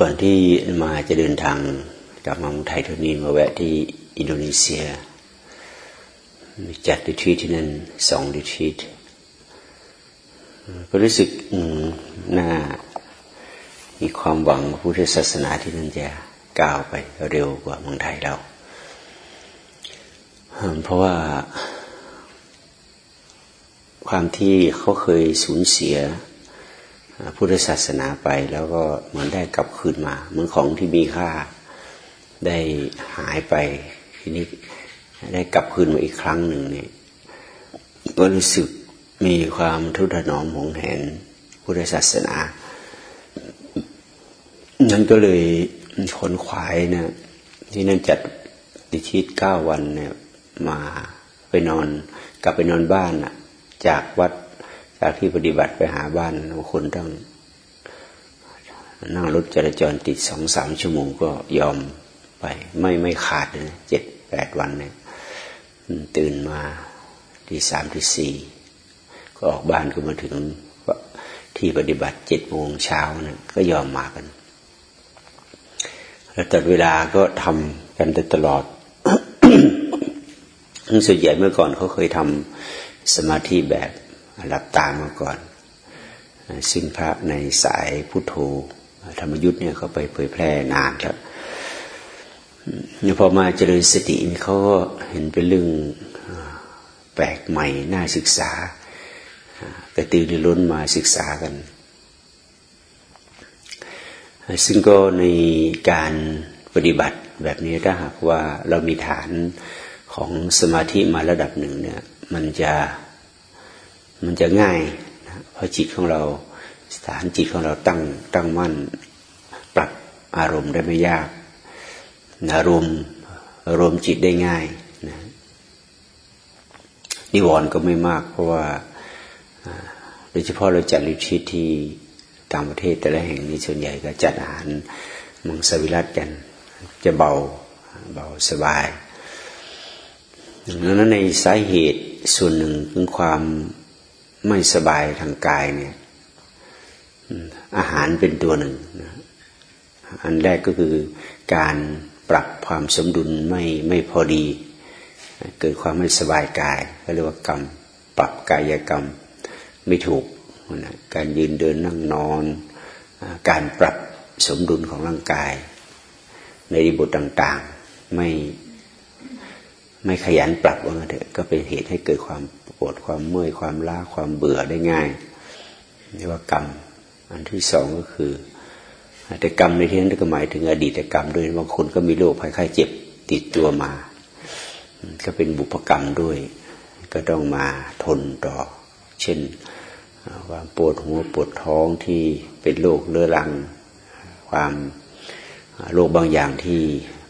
ก่อนที่มาจะเดินทางกลับมาเมืองไทยทุนี้มาแวะที่อินโดนีเซีย จัดดิทีที่นั่นสองดิทีก็รู้สึกน่ามีความหวังพุทธศาสนาที่นั่นจะก้าวไปเร็วกว่าเมืองไทยเรา เพราะว่าความที่เขาเคยสูญเสีย พุทธศาสนาไปแล้วก็เหมือนได้กลับคืนมา เหมือนของที่มีค่าได้หายไปทีนี้ได้กลับคืนมาอีกครั้งหนึ่งเนี่ยก็รู้สึกมีความทุกข์ถนอมหงแหนพุทธศาสนานั้นก็เลยขนขวายนะที่นั่นจัดดิชิตเก้าวันเนี่ยมาไปนอน กลับไปนอนบ้านอะจากวัด จากที่ปฏิบัติไปหาบ้านบางคนต้องนั่งรถจราจรติดสองสามชั่วโมงก็ยอมไป ไม่ไม่ขาดเลยเจ็ดแปดวันเนี่ยตื่นมาที่สามที่สี่ก็ออกบ้านก็มาถึงที่ปฏิบัติเจ็ดโมงเช้าเนี่ยก็ยอมมากัน แล้วตลอดเวลาก็ทำกันตลอดส่วนใหญ่เมื่อก่อนเขาเคยทำสมาธิแบบ หลับตามาก่อน ซึ่งพระในสายพุทโธธรรมยุทธ์เนี่ยเขาไปเผยแพร่นานแล้วพอมาเจริญสติเขาก็เห็นเป็นเรื่องแปลกใหม่น่าศึกษากระตือรือร้นมาศึกษากัน ซึ่งก็ในการปฏิบัติแบบนี้ถ้าหากว่าเรามีฐานของสมาธิมาระดับหนึ่งเนี่ย มันจะ มันจะง่ายนะเพราะจิตของเราสถานจิตของเราตั้งตั้งมั่น ปรับอารมณ์ได้ไม่ยากอารมณ์อารมณ์จิตได้ง่ายนะนิวรณ์ก็ไม่มาก เพราะว่าโดยเฉพาะเราจัดลิชิตที่ต่างประเทศแต่ละแห่งนี้ส่วนใหญ่ก็จัดอาหารมังสวิรัตกัน จะเบาเบาสบายดังนั้นในสาเหตุส่วนหนึ่งคือความ ไม่สบายทางกายเนี่ยอาหารเป็นตัวหนึ่งนะอันแรกก็คือการปรับความสมดุลไม่ไม่พอดี เกิดความไม่สบายกายก็เรียกว่ากรรม ปรับกายกรรมไม่ถูกนะการยืนเดินนั่งนอน การปรับสมดุลของร่างกาย ในบทต่างๆไม่ไม่ขยันปรับว่าเถอะก็เป็นเหตุให้เกิดความ ปวดความเมื่อยความล้าความเบื่อได้ง่ายเรียกว่ากรรม อันที่สองก็คือแต่กรรมในที่นั้นก็หมายถึงอดีตกรรมด้วยบางคนก็มีโรคภัยไข้เจ็บติดตัวมา ก็เป็นบุพกรรมด้วย ก็ต้องมาทนต่อ เช่นความปวดหัวปวดท้องที่เป็นโรคเรื้อรัง ความโรคบางอย่างที่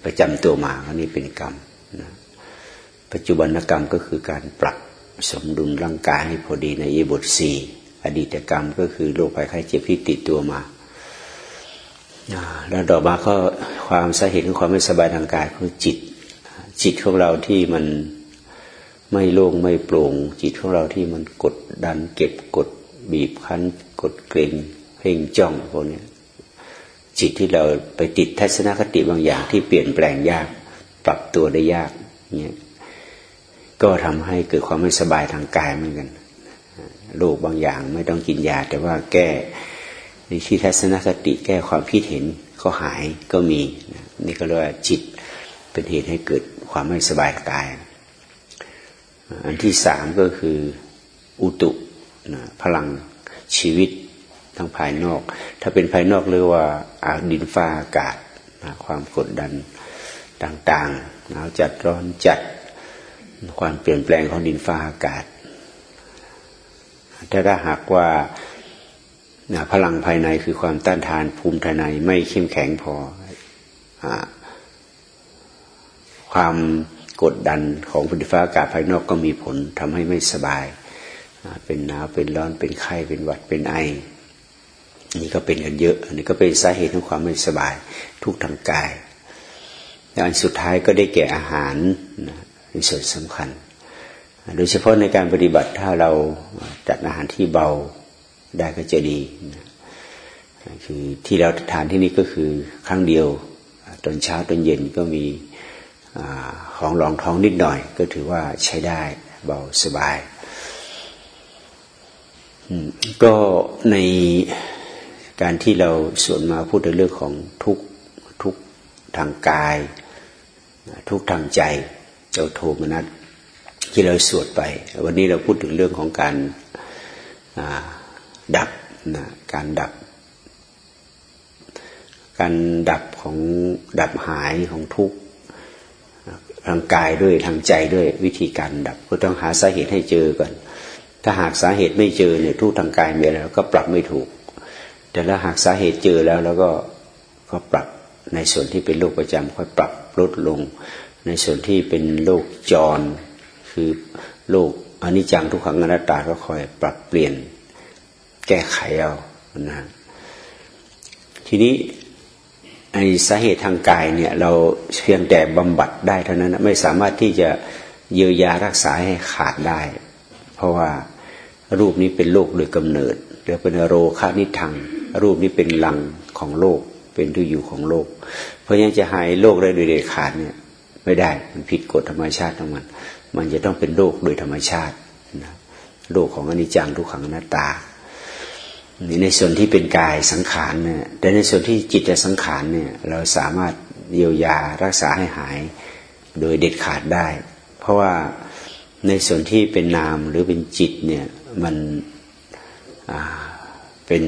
ประจำตัวมาอันนี้เป็นกรรมนะปัจจุบันกรรมก็คือการปรับ สมดุลร่างกายให้พอดีในเยบทสี่อดีตกรรมก็คือโรคภัยไข้เจ็บที่ติดตัวมาแล้วต่อมาก็ความสาเหตุของความไม่สบายทางกายคือจิต จิตของเราที่มันไม่โล่งไม่โปร่ง จิตของเราที่มันกดดันเก็บกดบีบคั้น กดเกรงเพ่งจ้องพวกนี้จิตที่เราไปติดทัศนคติบางอย่างที่เปลี่ยนแปลงยาก ปรับตัวได้ยากเนี่ย ก็ทำให้เกิดความไม่สบายทางกายเหมือนกันโรคบางอย่างไม่ต้องกินยา แต่ว่าแก้ในที่ทัศนคติแก้ความคิดเห็นก็หายก็มี นี่ก็เรียกว่าจิตเป็นเหตุให้เกิดความไม่สบายกาย อันที่สามก็คืออุตุนะพลังชีวิตทางภายนอก ถ้าเป็นภายนอกเรียกว่าอาดินฟ้าอากาศนะความกดดันต่างๆหนาวจัดร้อนจัด ความเปลี่ยนแปลงของดินฟ้าอากาศถ้าหากว่าพลังภายในคือความต้านทานภูมิภายในไม่เข้มแข็งพออความกดดันของดินฟ้าอากาศภายนอกก็มีผลทำให้ไม่สบาย เป็นหนาวเป็นร้อนเป็นไข้เป็นหวัดเป็นไอ นี่ก็เป็นกันเยอะอันนี้ก็เป็นสาเหตุของความไม่สบายทุกทางกายและอันสุดท้ายก็ได้แก่อาหารนะ เป็นส่วนสำคัญ โดยเฉพาะในการปฏิบัติถ้าเราจัดอาหารที่เบาได้ก็จะดีคือที่เราทานที่นี่ก็คือครั้งเดียวตอนเช้าตอนเย็นก็มีอของรองท้องนิดหน่อย ก็ถือว่าใช้ได้เบาสบายก็ในการที่เราสวนมาพูดในเรื่องของทุกทุกทางกาย ทุกทางใจ เจ้าโทมนัสที่เราสวดไป วันนี้เราพูดถึงเรื่องของการดับนะการดับ การดับของดับหายของทุกทางกายด้วยทางใจด้วยวิธีการดับก็ต้องหาสาเหตุให้เจอก่อน ถ้าหากสาเหตุไม่เจอเนี่ยทุกทางกายมีอะไรก็ปรับไม่ถูก แต่ถ้าหากสาเหตุเจอแล้วแล้วก็ก็ปรับในส่วนที่เป็นโรคประจำค่อยปรับลดลง ในส่วนที่เป็นโรคจร คือโลกอนิจจังทุกขังอนัตตาก็คอยปรับเปลี่ยนแก้ไขเอานะทีนี้ไอสาเหตุทางกายเนี่ยเราเพียงแต่บำบัดได้เท่านั้นไม่สามารถที่จะเยียวยารักษาให้ขาดได้ เพราะว่ารูปนี้เป็นโลกโดยกำเนิดหรือเป็นโรคานิทัง รูปนี้เป็นหลังของโลกเป็นที่อยู่ของโลก เพราะยังจะหายโลกได้โดยเด็ดขาดเนี่ย ไม่ได้ มันผิดกฎธรรมชาติของมัน มันจะต้องเป็นโลกโดยธรรมชาตินะโลกของอนิจจังทุกขังอนัตตานี่ในส่วนที่เป็นกายสังขารเนี่ยแต่ในส่วนที่จิตสังขารเนี่ย เราสามารถเยียวยารักษาให้หายโดยเด็ดขาดได้ เพราะว่าในส่วนที่เป็นนามหรือเป็นจิตเนี่ยมันเป็น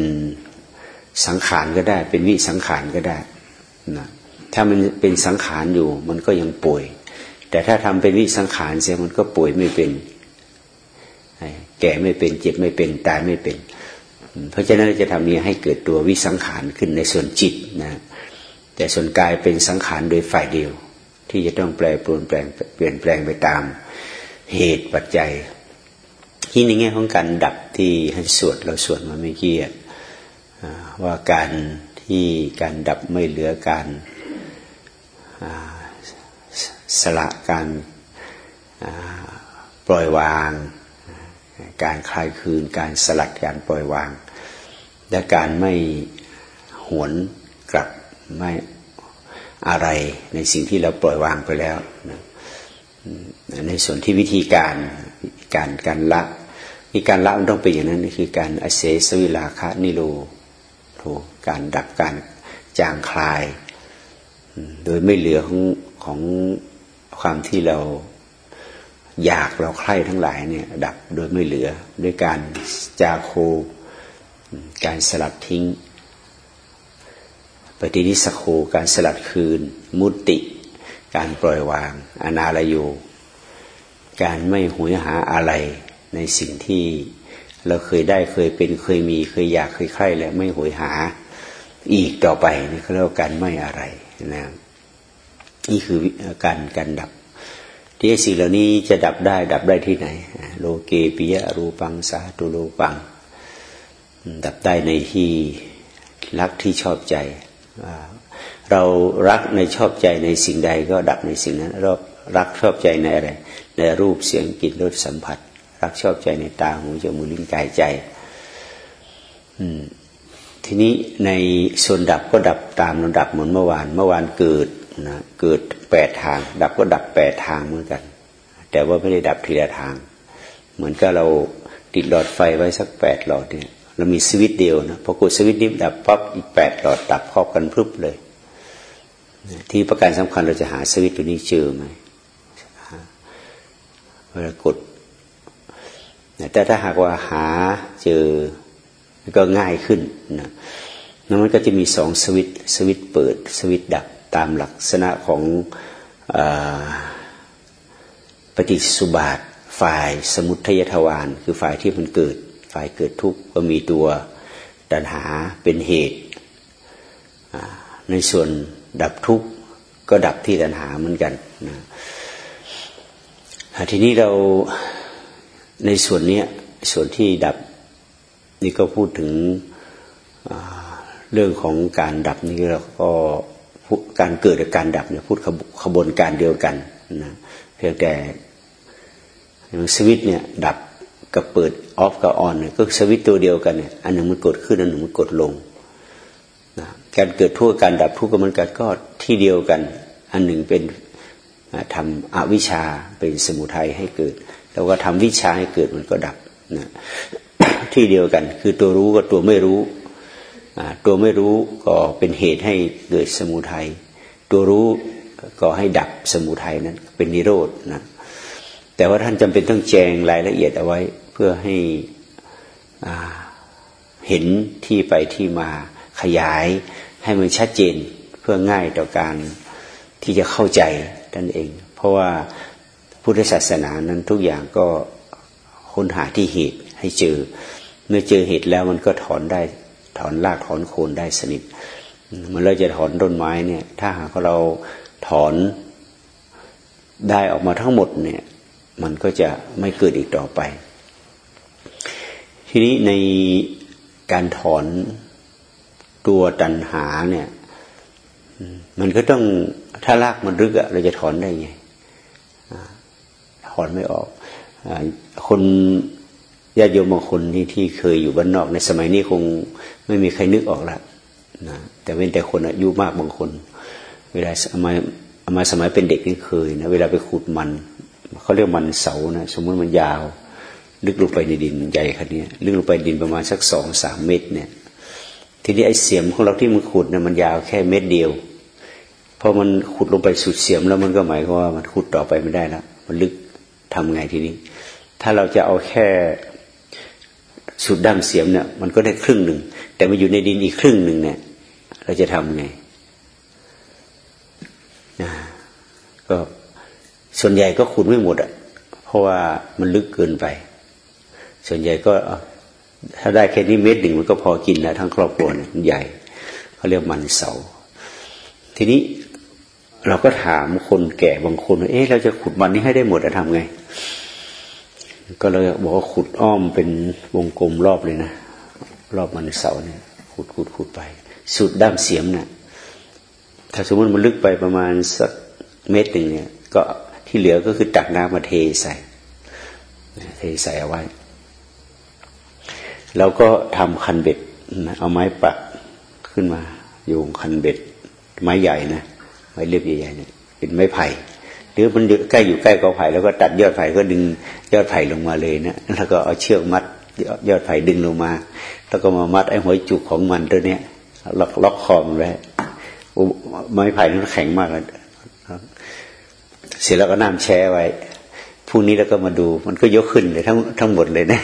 สังขารก็ได้ เป็นวิสังขารก็ได้นะ ถ้ามันเป็นสังขารอยู่ มันก็ยังป่วย แต่ถ้าทำเป็นวิสังขารเสียมันก็ป่วยไม่เป็น แก่ไม่เป็นเจ็บไม่เป็นตายไม่เป็น เพราะฉะนั้นจะทำนี้ให้เกิดตัววิสังขารขึ้นในส่วนจิตนะแต่ส่วนกายเป็นสังขารโดยฝ่ายเดียว ที่จะต้องแปลปรวนแปลงเปลี่ยนแปลงไปตามเหตุปัจจัย ที่ในแง่ของการดับที่ให้สวดเราสวดมาไม่เกี่ยว่าการที่การดับไม่เหลือการ สละการปล่อยวาง การคลายคืน การสลัดการปล่อยวาง และการไม่หวนกลับไม่อะไรในสิ่งที่เราปล่อยวางไปแล้วนะในส่วนที่วิธีการการการละมีการละมันต้องเป็นอย่างนั้นนี่คือการอเสสวิลาคะนิโรโทการดับการจางคลาย โดยไม่เหลือของของความที่เราอยากเราใคร่ทั้งหลายเนี่ย ดับโดยไม่เหลือด้วยการจาโค การสลัดทิ้งปฏินิสโคการสลัดคืน มุติ การปล่อยวาง อนาลโยการไม่หวยหาอะไรในสิ่งที่เราเคยได้เคยเป็นเคยมีเคยอยากเคยใคร่และไม่หวยหาอีกต่อไปนี่เขาเรียกว่าการไม่อะไร นะนี่คือการการดับ ที่สิ่งเหล่านี้จะดับได้ ดับได้ที่ไหน โลเกปิยะรูปังสาตุโลปัง ดับได้ในที่รักที่ชอบใจ เรารักในชอบใจในสิ่งใดก็ดับในสิ่งนั้นเรารักชอบใจในอะไรในรูปเสียงกลิ่นรสสัมผัส รักชอบใจในตาหูจมูกลิ้นกายใจ ทีนี้ในส่วนดับก็ดับตามลำดับเหมือนเมื่อวาน เมื่อวานเกิดนะเกิดแปดทาง ดับก็ดับแปดทางเหมือนกัน แต่ว่าไม่ได้ดับทีละทาง เหมือนกับเราติดหลอดไฟไว้สักแปดหลอดเนี่ยเรามีสวิตเดียวนะพอกดสวิตนี้ดับปั๊บอีกแปดหลอดดับครอบกันพรึบเลย ที่ประการสำคัญเราจะหาสวิตตัวนี้เจอไหมเวลากดแต่ถ้าหากว่าหาเจอ ก็ง่ายขึ้นนะแล้วมันก็จะมีสองสวิตสวิตเปิดสวิตดับตามลักษณะของอปฏิสุบาทฝ่ายสมุทัยทวารคือฝ่ายที่มันเกิด ฝ่ายเกิดทุกข์ก็มีตัวดันหาเป็นเหตุ ในส่วนดับทุกข์ก็ดับที่ตัณหาเหมือนกันนะทีนี้เราในส่วนนี้ส่วนที่ดับ นี่ก็พูดถึงเรื่องของการดับนี่เราก็การเกิดกับการดับเนี่ยพูดขบวนการเดียวกันนะเพียงแต่สวิตเนี่ยดับกับเปิดออฟกับออนเนี่ยก็สวิตตัวเดียวกันเนี่ยอันหนึ่งมันกดขึ้นอันหนึ่งมันกดลงนะการเกิดทุกข์การดับทุกข์ก็มันกันก็ที่เดียวกัน อันหนึ่งเป็นทำอวิชชาเป็นสมุทัยให้เกิด แล้วก็ทำวิชาให้เกิดมันก็ดับนะ ที่เดียวกัน คือตัวรู้กับตัวไม่รู้ตัวไม่รู้ก็เป็นเหตุให้เกิดสมุทัยตัวรู้ก็ให้ดับสมุทัยนั้น เป็นนิโรธนะแต่ว่าท่านจำเป็นต้องแจงรายละเอียดเอาไว้ เพื่อให้เห็นที่ไปที่มาขยาย ให้มันชัดเจนเพื่อง่ายต่อการที่จะเข้าใจนั่นเอง เพราะว่าพุทธศาสนานั้นทุกอย่างก็ค้นหาที่เหตุ ให้เจอ เมื่อเจอเหตุแล้วมันก็ถอนได้ถอนรากถอนโคนได้สนิทเมื่อเราจะถอนต้นไม้เนี่ย ถ้าหากเราถอนได้ออกมาทั้งหมดเนี่ย มันก็จะไม่เกิดอีกต่อไป ทีนี้ในการถอนตัวตัณหาเนี่ย มันก็ต้องถ้ารากมันรึกอะเราจะถอนได้ไงถอนไม่ออก คน ญาติโยมบางคนที่ที่เคยอยู่บ้านนอกในสมัยนี้คงไม่มีใครนึกออกละนะแต่เป็นแต่คนอายุมากบางคน เวลาสมัยมาสมัยเป็นเด็กนี่เคยนะเวลาไปขุดมันเขาเรียกมันเสานะสมมติมันยาว ลึกลงไปในดินใหญ่ขนาดนี้ลึกลงไปดินประมาณสักสองสามเมตรเนี่ย ทีนี้ไอ้เสียมของเราที่มันขุดเนี่ยมันยาวแค่เม็ดเดียวพอมันขุดลงไปสุดเสียมแล้วมันก็หมายความว่ามันขุดต่อไปไม่ได้แล้วมันลึกทำไงทีนี้ ถ้าเราจะเอาแค่ สุดดั้งเสียมเนี่ยมันก็ได้ครึ่งหนึ่ง แต่มาอยู่ในดินอีกครึ่งหนึ่งเนี่ย เราจะทำไงนะก็ส่วนใหญ่ก็ขุดไม่หมดอะ เพราะว่ามันลึกเกินไป ส่วนใหญ่ก็ถ้าได้แค่นี้เม็ดหนึ่งมันก็พอกินแล้วทั้งครอบครัวมันใหญ่เขาเรียกมันเสา ทีนี้เราก็ถามคนแก่บางคนว่าเอ๊ะเราจะขุดมันนี้ให้ได้หมดจะทำไง ก็เลยบอกว่าขุดอ้อมเป็นวงกลมรอบเลยนะ รอบมันเสาเนี่ยขุดขุดขุดไป สุดด้ามเสียมเนะ่ยถ้าสมมติมันลึกไปประมาณสักเมตรหนึ่งเนี่ย ก็ที่เหลือก็คือตักน้ำมาเทใส่เทใส่เอาไว้ แล้วก็ทำคันเบ็ด เอาไม้ปักขึ้นมาโยงคันเบ็ด ไม้ใหญ่นะไม้เรียบใหญ่ๆเนี่ยเป็นไม้ไผ่ รือมันใกล้อยู่ใกล้กอไผ่แล้วก็ตัดยอดไผ่ก็ดึงยอดไผ่ลงมาเลยนะแล้วก็เอาเชือกมัดยอดไผ่ดึงลงมา แล้วก็มามัดไอ้หัวจุกของมันตัวเนี้ยล็อกล็อกคอมันไว้ไม้ไผ่นั้นแข็งมากเลยเสร็จแล้วก็น้ำแช่ไว้พรุ่งนี้แล้วก็มาดู มันก็ยกขึ้นเลยทั้งทั้งหมดเลยนะ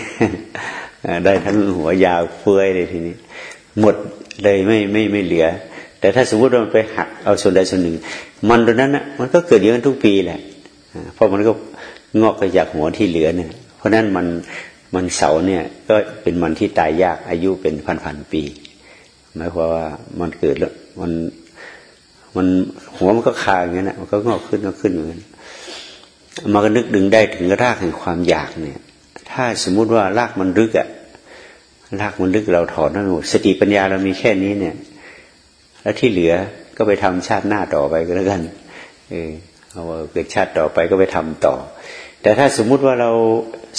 ได้ทั้งหัวยาวเฟื่อยเลยทีนี้ หมดเลยไม่ไม่ไม่เหลือ แต่ถ้าสมมติว่ามันไปหักเอาส่วนใดส่วนหนึ่ง มันตรงนั้นนะมันก็เกิดอย่างนั้นทุกปีแหละเพราะมันก็งอกกระจากหัวที่เหลือเนี่ย เพราะนั้นมันมันเสาเนี่ยก็เป็นมันที่ตายยากอายุเป็นพันพันปีหมายความว่ามันเกิดแล้วมันมันหัวมันก็คาอย่างนั้นนะมันก็งอกขึ้นก็ขึ้นอย่างนั้นมาก็นึกดึงได้ถึงรากแห่งความอยากเนี่ย ถ้าสมมุติว่ารากมันลึกอะรากมันลึกเราถอนนั่หมดสติปัญญาเรามีแค่นี้เนี่ย แล้วที่เหลือก็ไปทำชาติหน้าต่อไปก็แล้วกันเออเอาเกิดชาติต่อไปก็ไปทำต่อ แต่ถ้าสมมุติว่าเรา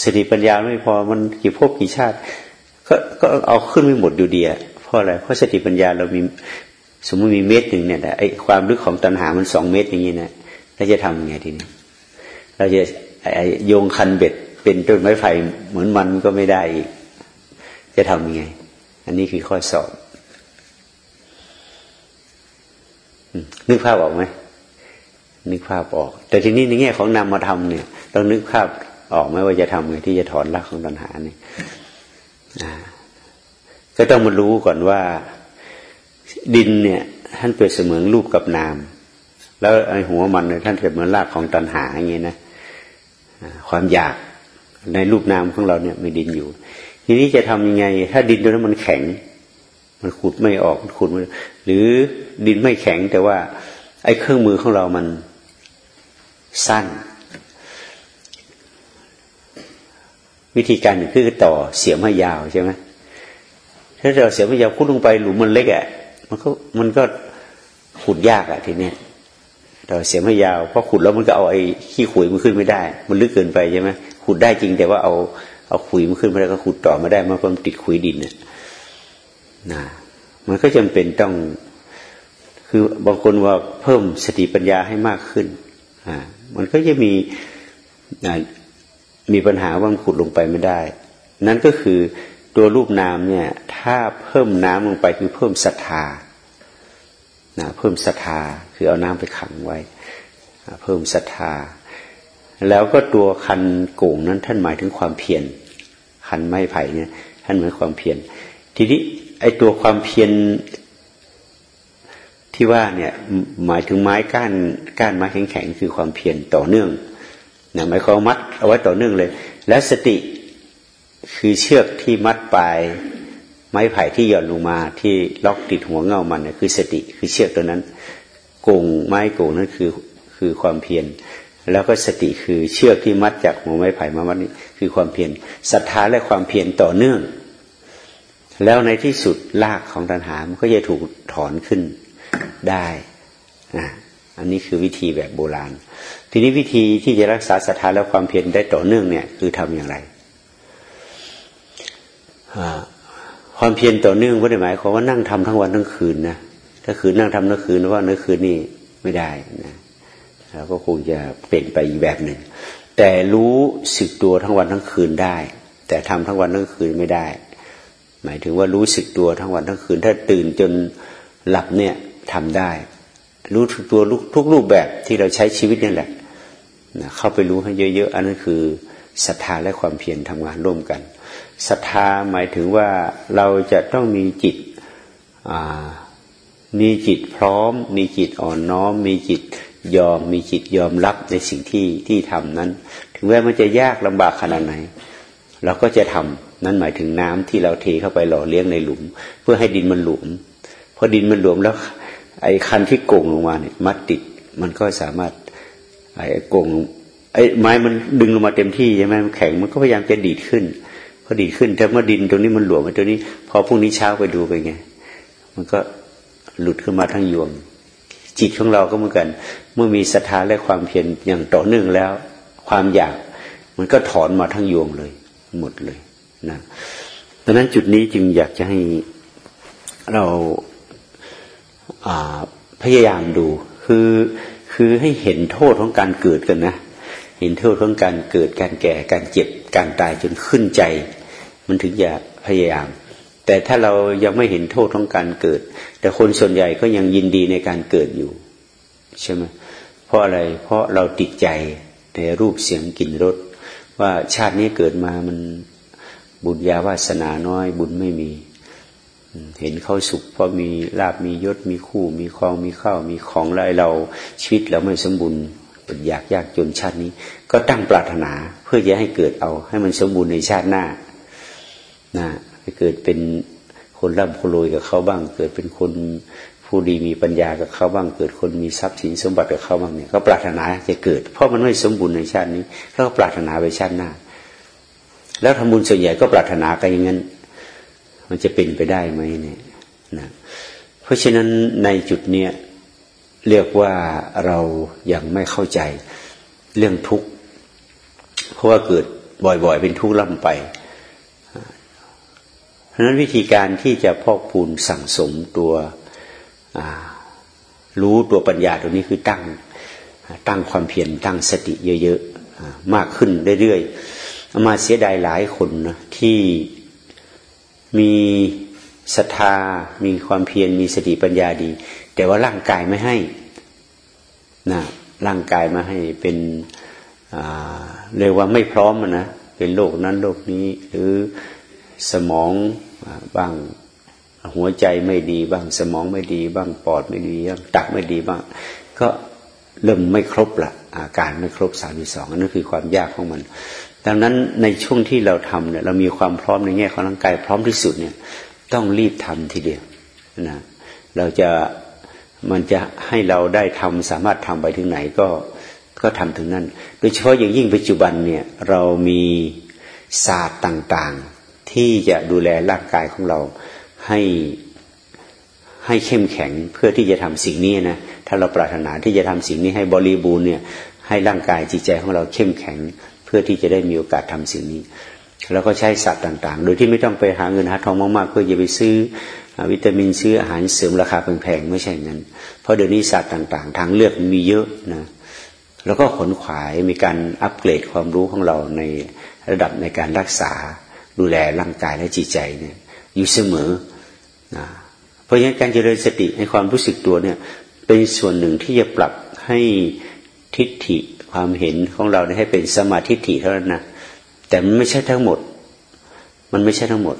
สติปัญญาไม่พอมันกี่ภพกี่ชาติ ก็ก็เอาขึ้นไม่หมดอยู่ดีอะเพราะอะไรเพราะสติปัญญาเรามีสมมติมีเมตรหนึ่งเนี่ยไอความลึกของตัณหามันสองเมตรอย่างนี้นะเราจะทำยังไงทีนี้ เราจะโยงคันเบ็ดเป็นต้นไม้ไผ่เหมือนมันก็ไม่ได้อีก จะทำยังไง อันนี้คือข้อสอบ นึกภาพออกไหมนึกภาพออก แต่ทีนี้ในแง่ของนามธรรมเนี่ยต้องนึกภาพออกไหมว่าจะทำไงที่จะถอนรากของตัณหาเนี่ยก็ต้องมารู้ก่อนว่าดินเนี่ย ท่านเปรียบเสมือนรูปกับนาม แล้วไอ้หัวมันเนี่ยท่านเปรียบเหมือนรากของตัณหาอย่างงี้นะความอยากในรูปนามของเราเนี่ยมีดินอยู่ ทีนี้จะทำยังไง ถ้าดินตัวนั้นมันแข็ง มันขุดไม่ออกมันขุดไม่ หรือดินไม่แข็งแต่ว่าไอ้เครื่องมือของเรามันสั้น วิธีการหนึ่งคือต่อเสียมให้ยาวใช่ไหมถ้าเราเสียมให้ยาวขุดลงไปหลุมมันเล็กอะ่ะมันก็มันก็ขุดยากอะ่ะทีเนี้ยต่อเสียมให้ยาวเพราะขุดแล้วมันก็เอาไอ้ขี้ขุยมันขึ้นไม่ได้ มันลึกเกินไปใช่ไหมขุดได้จริงแต่ว่าเอาเอาขุยมันขึ้นไม่ได้ก็ขุดต่อไม่ได้มันก็ติดขุยดินเนี่ยนะ มันก็จำเป็นต้อง คือบางคนว่าเพิ่มสติปัญญาให้มากขึ้น อ่า มันก็จะมีมีปัญหาว่ามันขุดลงไปไม่ได้ นั่นก็คือตัวรูปนามเนี่ย ถ้าเพิ่มน้ำลงไปคือเพิ่มศรัทธานะเพิ่มศรัทธาคือเอาน้ำไปขังไว้ เพิ่มศรัทธา แล้วก็ตัวคันโก่งนั้นท่านหมายถึงความเพียรคันไม้ไผ่เนี่ยท่านหมายความเพียรทีนี้ อตัวความเพียรที่ว่าเนี่ยหมายถึงไม้ก้านก้านไม้แข็งๆคือความเพียรต่อเนื่องนะหมายความมัดเอาไว้ต่อเนื่องเลย แล้วสติคือเชือกที่มัดปลายไม้ไผ่ที่หย่อนลงมาที่ล็อกติดหัวเงามันเนี่ยคือสติคือเชือกตัวนั้นโกงไม้โกงนั้นคือคือความเพียรแล้วก็สติคือเชือกที่มัดจากหัวไม้ไผ่มามัดนี่คือความเพียรศรัทธาและความเพียรต่อเนื่อง แล้วในที่สุดลากของตัณหา มันก็จะถูกถอนขึ้นได้นะอันนี้คือวิธีแบบโบราณ ทีนี้วิธีที่จะรักษาศรัทธาและความเพียรได้ต่อเนื่องเนี่ย คือทำอย่างไรความเพียรต่อเนื่องไม่ได้หมายความว่านั่งทำทั้งวันทั้งคืนนะถ้าคืนนั่งทำทั้งคืนว่าเนื้อคืนนี่ไม่ได้นะเราก็คงจะเปลี่ยนไปอีกแบบหนึ่งแต่รู้สึกตัวทั้งวันทั้งคืนได้ แต่ทำทั้งวันทั้งคืนไม่ได้ หมายถึงว่ารู้สึกตัวทั้งวันทั้งคืน ถ้าตื่นจนหลับเนี่ยทำได้ รู้ตัวทุกรูปแบบที่เราใช้ชีวิตนี่แหละนะเข้าไปรู้ให้เยอะ ๆ อันนั้นคือศรัทธาและความเพียรทำงานร่วมกันศรัทธาหมายถึงว่าเราจะต้องมีจิตมีจิตพร้อม มีจิตอ่อนน้อม มีจิตยอม มีจิตยอมรับในสิ่งที่ที่ทำนั้น ถึงแม้มันจะยากลำบากขนาดไหน เราก็จะทำ นั่นหมายถึงน้ำที่เราเทเข้าไปหล่อเลี้ยงในหลุม เพื่อให้ดินมันหลวมพอดินมันหลวมแล้ว ไอ้คันที่โก่งลงมาเนี่ย มัดติดมันก็สามารถไอ้โก่งไอ้ไม้มันดึงลงมาเต็มที่ใช่ไหมมันแข็งมันก็พยายามจะดีดขึ้นพอดีดขึ้นแต่เมื่อดินตรงนี้มันหลวมไปตัวนี้ พอพรุ่งนี้เช้าไปดูไปไง มันก็หลุดขึ้นมาทั้งยวง จิตของเราก็เหมือนกัน เมื่อมีศรัทธาและความเพียรอย่างต่อเนื่องแล้ว ความอยาก มันก็ถอนมาทั้งยวงเลย หมดเลย นะดังนั้นจุดนี้จึงอยากจะให้เราพยายามดู คือคือให้เห็นโทษของการเกิดกันนะ เห็นโทษของการเกิดการแก่การเจ็บการตายจนขึ้นใจ มันถึงจะพยายาม แต่ถ้าเรายังไม่เห็นโทษของการเกิด แต่คนส่วนใหญ่ก็ยังยินดีในการเกิดอยู่ใช่ไหมเพราะอะไรเพราะเราติดใจในรูปเสียงกลิ่นรสว่าชาตินี้เกิดมามัน บุญญาวาสนาน้อย บุญไม่มี เห็นเขาสุขเพราะมีลาบมียศมีคู่ มีคลองมีข้าวมีของแล้วเราชีวิตเราไม่สมบูรณ์เป็นอยากยากจนชาตินี้ ก็ตั้งปรารถนาเพื่อจะให้เกิดเอา ให้มันสมบูรณ์ในชาติหน้านะให้เกิดเป็นคนร่ำคนรวยกับเขาบ้าง เกิดเป็นคนผู้ดีมีปัญญากับเขาบ้าง เกิดคนมีทรัพย์สินสมบัติกับเขาบ้างเนี่ยก็ปรารถนาจะเกิด เพราะมันไม่สมบูรณ์ในชาตินี้ก็ปรารถนาไปชาติหน้า แล้วทำบุญส่วนใหญ่ก็ปรารถนากันอย่างนั้น มันจะเป็นไปได้ไหมเนี่ยนะเพราะฉะนั้นในจุดเนี้ยเรียกว่าเรายัางไม่เข้าใจเรื่องทุกข์เพราะว่าเกิดบ่อยๆ เป็นทุกข์ล่ำไป เพราะนั้นวิธีการที่จะพอกพูนสั่งสมตัวรู้ตัวปัญญาตัวนี้คือตั้งตั้งความเพียรตั้งสติเยอะๆ มากขึ้นเรื่อยๆ มาเสียดายหลายคนนะที่มีศรัทธา มีความเพียร มีสติปัญญาดี แต่ว่าร่างกายไม่ให้นะร่างกายมาให้เป็นเรียกว่าไม่พร้อมนะเป็นโรคนั้นโรคนี้ หรือสมองบ้างหัวใจไม่ดีบ้างสมองไม่ดี บ้างปอดไม่ดีบ้างตักไม่ดีบ้าง ก็เริ่มไม่ครบละอาการไม่ครบสามสองอันนั้นคือความยากของมัน ดังนั้นในช่วงที่เราทำเนี่ยเรามีความพร้อมในแง่ของร่างกายพร้อมที่สุดเนี่ยต้องรีบทำทีเดียวนะเราจะมันจะให้เราได้ทำสามารถทำไปถึงไหนก็ก็ทำถึงนั้น โดยเฉพาะอย่างยิ่งปัจจุบันเนี่ยเรามีศาสตร์ต่างๆ ที่จะดูแลร่างกายของเราให้ให้เข้มแข็งเพื่อที่จะทำสิ่งนี้นะถ้าเราปรารถนาที่จะทำสิ่งนี้ให้บริบูรณ์เนี่ยให้ร่างกายจิตใจของเราเข้มแข็ง พื่อที่จะได้มีโอกาสทำสิ่งนี้ แล้วก็ใช้สัตว์ต่างๆ โดยที่ไม่ต้องไปหาเงินหาทองมากๆ เพื่อจะไปซื้อวิตามินซื้ออาหารเสริมราคาแพงๆไม่ใช่งั้น เพราะเดี๋ยวนี้ศาสตร์ต่างๆ ทางเลือกมีเยอะนะแล้วก็ขนขวายมีการอัปเกรดความรู้ของเราในระดับในการรักษาดูแลร่างกายและจิตใจเนี่ยอยู่เสมอนะเพราะฉะนั้นการเจริญสติในความรู้สึกตัวเนี่ยเป็นส่วนหนึ่งที่จะปรับให้ทิฏฐิ ความเห็นของเราให้เป็นสมาธิฏฐิเท่านั้นนะแต่มันไม่ใช่ทั้งหมด มันไม่ใช่ทั้งหมด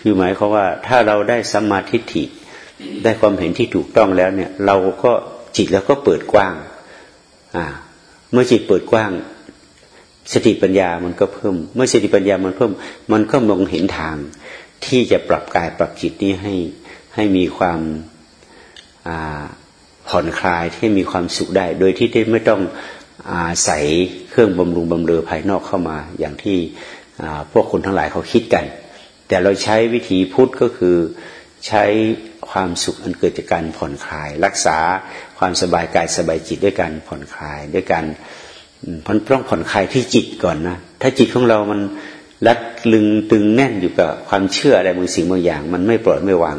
คือหมายความว่าถ้าเราได้สมาธิฏฐิได้ความเห็นที่ถูกต้องแล้วเนี่ย เราก็จิตแล้วก็เปิดกว้าง อ่า เมื่อจิตเปิดกว้าง สติปัญญามันก็เพิ่ม เมื่อสติปัญญามันเพิ่ม มันก็มองเห็นทาง ที่จะปรับกายปรับจิตนี้ให้ให้มีความผ่อนคลายที่มีความสุขได้ โดยที่ไม่ต้อง อาศัยเครื่องบำรุงบำเรอภายนอกเข้ามา อย่างที่พวกคนทั้งหลายเขาคิดกัน แต่เราใช้วิธีพุทธก็คือใช้ความสุขอันเกิดจากการผ่อนคลาย รักษาความสบายกายสบายจิตด้วยการผ่อนคลายด้วยการพันต้องผ่อนคลายที่จิตก่อนนะถ้าจิตของเรามันรัดลึงตึงแน่นอยู่กับความเชื่ออะไรบางสิ่งบางอย่าง มันไม่ปล่อยไม่วาง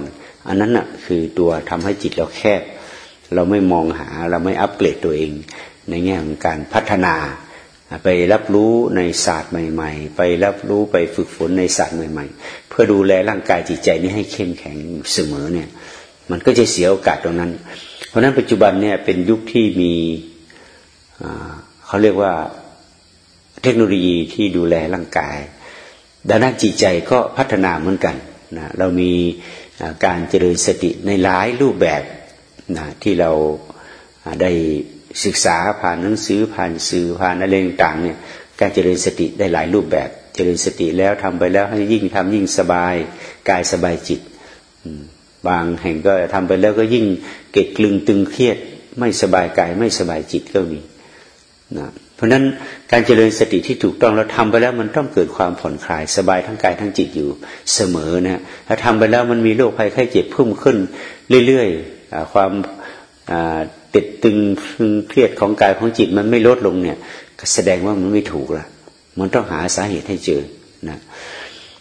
อันนั้นน่ะคือตัวทำให้จิตเราแคบเราไม่มองหาเราไม่อัปเกรดตัวเอง ในแง่ของการพัฒนา ไปรับรู้ในศาสตร์ใหม่ ๆ ไปรับรู้ไปฝึกฝนในศาสตร์ใหม่ ๆ เพื่อดูแลร่างกายจิตใจนี้ให้เข้มแข็งเสมอเนี่ยมันก็จะเสียโอกาสตรงนั้น เพราะนั้นปัจจุบันเนี่ยเป็นยุคที่มีเขาเรียกว่าเทคโนโลยีที่ดูแลร่างกายด้านจิตใจก็พัฒนาเหมือนกันนะเรามีการเจริญสติในหลายรูปแบบนะที่เราได้ ศึกษาผ่านหนังสือผ่านสื่อผ่านอะไรต่างๆเนี่ยการเจริญสติได้หลายรูปแบบ เจริญสติแล้วทำไปแล้วให้ยิ่งทำยิ่งสบายกายสบายจิตบางแห่งก็ทำไปแล้วก็ยิ่งเกตกลึงตึงเครียด ไม่สบายกายไม่สบายจิตก็มีนะเพราะฉะนั้นการเจริญสติที่ถูกต้องเราทำไปแล้วมันต้องเกิดความผ่อนคลายสบายทั้งกายทั้งจิตอยู่เสมอนะถ้าทำไปแล้วมันมีโรคภัยไข้เจ็บเพิ่มขึ้นเรื่อยๆความ ติดตึงเครียดของกายของจิตมันไม่ลดลงเนี่ยแสดงว่ามันไม่ถูกละมันต้องหาสาเหตุให้เจอนะ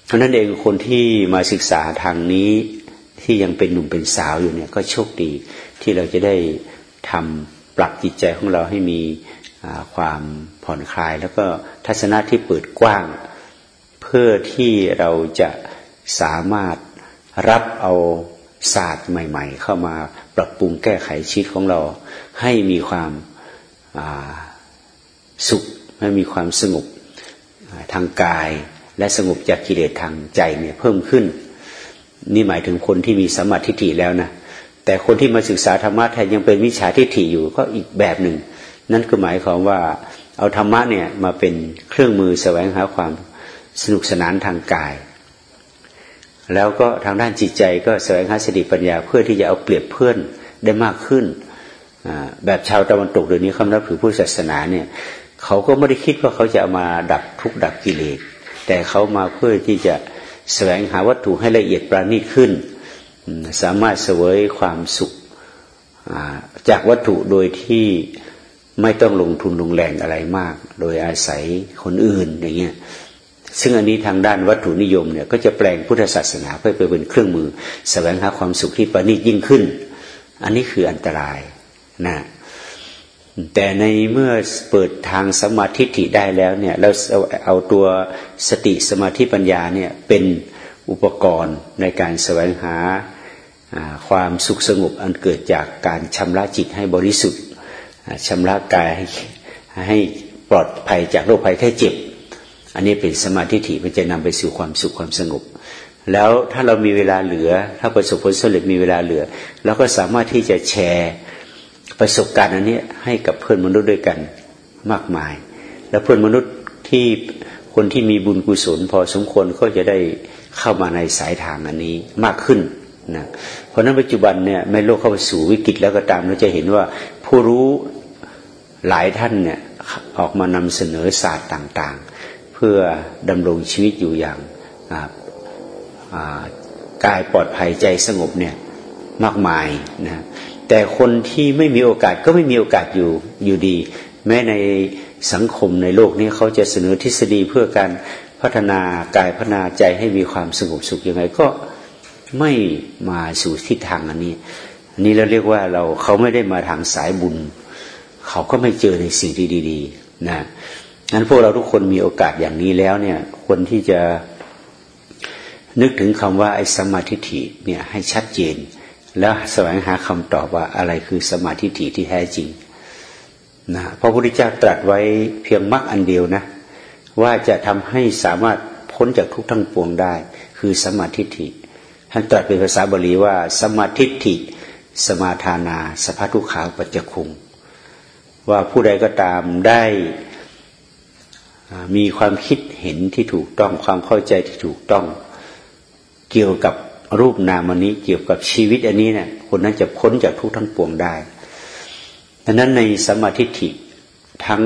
เพราะนั้นเองคนที่มาศึกษาทางนี้ที่ยังเป็นหนุ่มเป็นสาวอยู่เนี่ยก็โชคดีที่เราจะได้ทำปรับจิตใจของเราให้มีความผ่อนคลาย แล้วก็ทัศนะที่เปิดกว้าง เพื่อที่เราจะสามารถรับเอาศาสตร์ใหม่ ๆ เข้ามาปรับปรุงแก้ไขชีวิตของเรา ให้มีความสุขให้มีความสงบทางกาย และสงบจากกิเลสทางใจเนี่ยเพิ่มขึ้น นี่หมายถึงคนที่มีสมาธิแล้วนะแต่คนที่มาศึกษาธรรมะแทนยังเป็นวิชาทิฏฐิอยู่ก็อีกแบบหนึ่ง นั่นคือหมายความว่าเอาธรรมะเนี่ยมาเป็นเครื่องมือแสวงหาความสนุกสนานทางกาย แล้วก็ทางด้านจิตใจก็แสวงหาสติปัญญาเพื่อที่จะเอาเปรียบเพื่อนได้มากขึ้น แบบชาวตะวันตกเดี๋ยวนี้คำนับถือพุทธศาสนาเนี่ยเขาก็ไม่ได้คิดว่าเขาจะามาดับทุกดับกิเลสแต่เขามาเพื่อที่จะแสวงหาวัตถุให้ละเอียดประณีตขึ้น สามารถเสวยความสุขจากวัตถุโดยที่ไม่ต้องลงทุนลงแรงอะไรมาก โดยอาศัยคนอื่นอย่างเงี้ยซึ่งอันนี้ทางด้านวัตถุนิยมเนี่ยก็จะแปลงพุทธศาสนาเพื่อไปเป็นเครื่องมือ แสวงหาความสุขที่ประณีตยิ่งขึ้น อันนี้คืออันตราย นะแต่ในเมื่อเปิดทางสมาธิิได้แล้วเนี่ยเราเอาตัวสติสมาธิปัญญาเนี่ยเป็นอุปกรณ์ในการแสวงหาความสุขสงบอันเกิดจากการชำระจิตให้บริสุทธิ์ชำระกายให้ให้ปลอดภัยจากโรคภัยแค่เจ็บ อันนี้เป็นสมาธิถี่มันจะนำไปสู่ความสุขความสงบ แล้วถ้าเรามีเวลาเหลือ ถ้าประสบผลสำเร็จมีเวลาเหลือเราก็สามารถที่จะแชร์ ประสบการณ์อันนี้ให้กับเพื่อนมนุษย์ด้วยกันมากมาย แล้วเพื่อนมนุษย์ที่คนที่มีบุญกุศล พอสมควรก็จะได้เข้ามาในสายทางอันนี้มากขึ้นนะเพราะนั้นปัจจุบันเนี่ยไม่โลกเข้าไปสู่วิกฤตแล้วก็ตามเราจะเห็นว่าผู้รู้หลายท่านเนี่ยออกมานำเสนอศาสตร์ต่างๆ เพื่อดำรงชีวิตอยู่อย่างกายปลอดภัยใจสงบเนี่ยมากมายนะ แต่คนที่ไม่มีโอกาสก็ไม่มีโอกาสอยู่อยู่ดี แม้ในสังคมในโลกนี้เขาจะเสนอทฤษฎีเพื่อการพัฒนากายพัฒนาใจให้มีความสงบสุขยังไงก็ไม่มาสู่ทิศทางอันนี้อันนี้เราเรียกว่าเราเขาไม่ได้มาทางสายบุญ เขาก็ไม่เจอในสิ่งที่ดี ๆ นะนั้นพวกเราทุกคนมีโอกาสอย่างนี้แล้วเนี่ยคนที่จะนึกถึงคำว่าไอ้สมาธิิเนี่ยให้ชัดเจน แล้วแสวงหาคำตอบว่าอะไรคือสมาธิิที่แท้จริงนะพระพุทธเจ้าตรัสไว้เพียงมรรคอันเดียวนะ ว่าจะทำให้สามารถพ้นจากทุกทั้งปวงได้ คือสมาธิิท่านตรัสเป็นภาษาบาลีว่า สมาธิิสมาทานา สภาทุขาปัจจคุง ว่าผู้ใดก็ตามได้มีความคิดเห็นที่ถูกต้องความเข้าใจที่ถูกต้อง เกี่ยวกับ รูปนามอันนี้เกี่ยวกับชีวิตอันนี้เนะี่ยคนนั้นจะพ้นจากทุกทั้งปวงได้ดังนั้นในสมาธิิทั้ง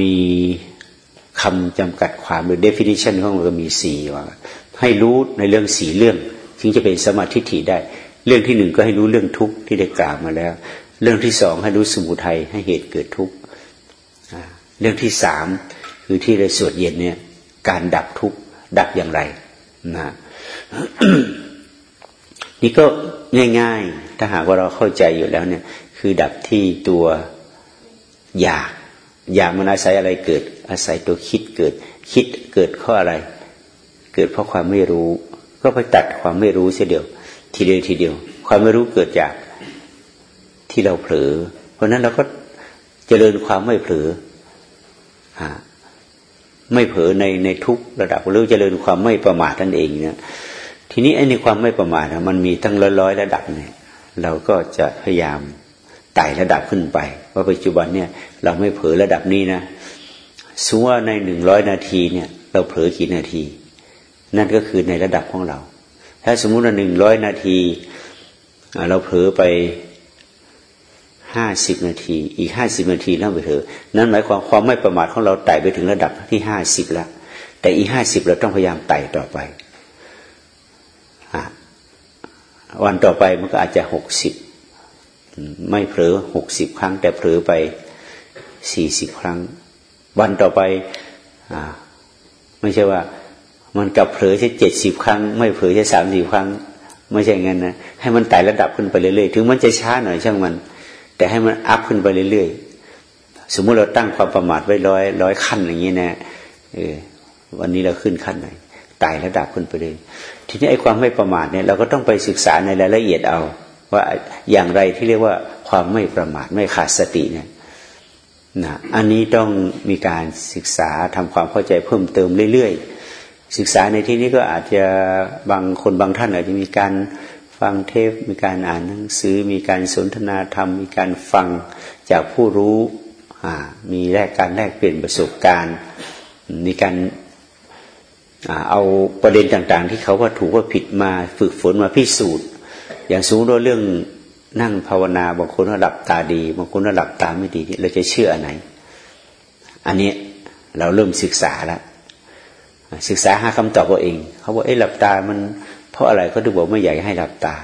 มีคำจำกัดความหรือ definition ของมันก็มีสี่ว่า ให้รู้ในเรื่องสี่เรื่องจึงจะเป็นสมาธิิได้ เรื่องที่หนึ่งก็ให้รู้เรื่องทุกข์ที่ได้กล่าวมาแล้ว เรื่องที่สองให้รู้สมุทัยให้เหตุเกิดทุกข์เรื่องที่สามคือที่เราสวดเย็นเนี่ยการดับทุกข์ดับอย่างไรนะ นี่ก็ง่ายๆ ถ้าหากว่าเราเข้าใจอยู่แล้วเนี่ย คือดับที่ตัวอยาก อยากมันอาศัยอะไรเกิด อาศัยตัวคิดเกิด คิดเกิดข้ออะไร เกิดเพราะความไม่รู้ ก็ไปตัดความไม่รู้เสียเดียว ทีเดียวทีเดียว ความไม่รู้เกิดจากที่เราเผลอ เพราะนั้นเราก็เจริญความไม่เผลอไม่เผลอในในทุกระดับหรือเจริญความไม่ประมาทนั่นเองเนี่ย ทีนี้ไอ้ในความไม่ประมาทมันมีทั้งร้อยร้อยระดับเนี่ย เราก็จะพยายามไต่ระดับขึ้นไป ว่าปัจจุบันเนี่ยเราไม่เผลอระดับนี้นะสมมติว่าในหนึ่งร้อยนาทีเนี่ย เราเผลอกี่นาที นั่นก็คือในระดับของเรา ถ้าสมมุติว่าหนึ่งร้อยนาที เราเผลอไปห้าสิบนาที อีกห้าสิบนาทีแล้วไปเถอะนั่นหมายความความไม่ประมาทของเราไต่ไปถึงระดับที่ห้าสิบแล้วแต่อีห้าสิบเราต้องพยายามไต่ต่อไป วันต่อไปมันก็อาจจะหกสิบไม่เผลอหกสิบครั้ง แต่เผลอไปสี่สิบครั้ง วันต่อไปไม่ใช่ว่า มันกลับเผลอแค่เจ็ดสิบครั้ง ไม่เผลอแค่สามสิบครั้ง ไม่ใช่เงั้นนะให้มันไต่ระดับขึ้นไปเรื่อยๆถึงมันจะช้าหน่อยช่างมัน แต่ให้มันอัพขึ้นไปเรื่อยๆสมมุติเราตั้งความประมาทไว้ร้อยร้อยขั้นอย่างนี้นะเออวันนี้เราขึ้นขั้นไหน ไต่ระดับขึ้นไปเลย ทีนี้ไอ้ความไม่ประมาทเนี่ยเราก็ต้องไปศึกษาในรายละเอียดเอา ว่าอย่างไรที่เรียกว่าความไม่ประมาทไม่ขาดสติเนี่ยนะอันนี้ต้องมีการศึกษาทำความเข้าใจเพิ่มเติมเรื่อยๆ ศึกษาในที่นี้ก็อาจจะบางคนบางท่านอาจจะมีการฟังเทปมีการอ่านหนังสือ มีการสนทนาธรรม มีการฟังจากผู้รู้มีแลกการแลกเปลี่ยนประสบการณ์ มีการ เอาประเด็นต่างๆ ที่เขาว่าถูกว่าผิดมาฝึกฝนมาพิสูจน์ อย่างสูงด้วยเรื่องนั่งภาวนาบางคนว่าหลับตาดีบางคนว่าหลับตาไม่ดีเราจะเชื่ออันไหน อันนี้เราเริ่มศึกษาแล้วศึกษาหาคำตอบตัวเอง เขาบอกเอ้หลับตามันเพราะอะไรเขาถึงบอกไม่อยากให้หลับตา